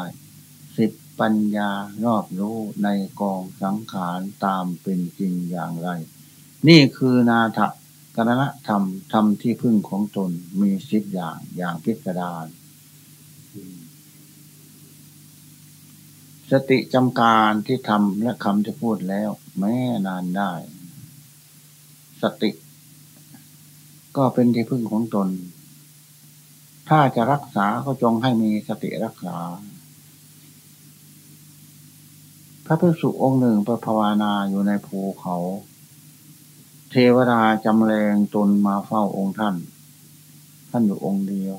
สิบปัญญารอบรู้ในกองสังขารตามเป็นจริงอย่างไร นี่คือนาถกรณธรรมธรรมที่พึ่งของตนมีสิบอย่างอย่างพิสดาร สติจำการที่ทำและคำที่พูดแล้ว แม้นานได้ สติ ก็เป็นที่พึ่งของตน ถ้าจะรักษาก็จงให้มีสติรักษา พระภิกษุองค์หนึ่งไปภาวนาอยู่ในภูเขา เทวดาจำแรงตนมาเฝ้าองค์ท่าน ท่านอยู่องค์เดียว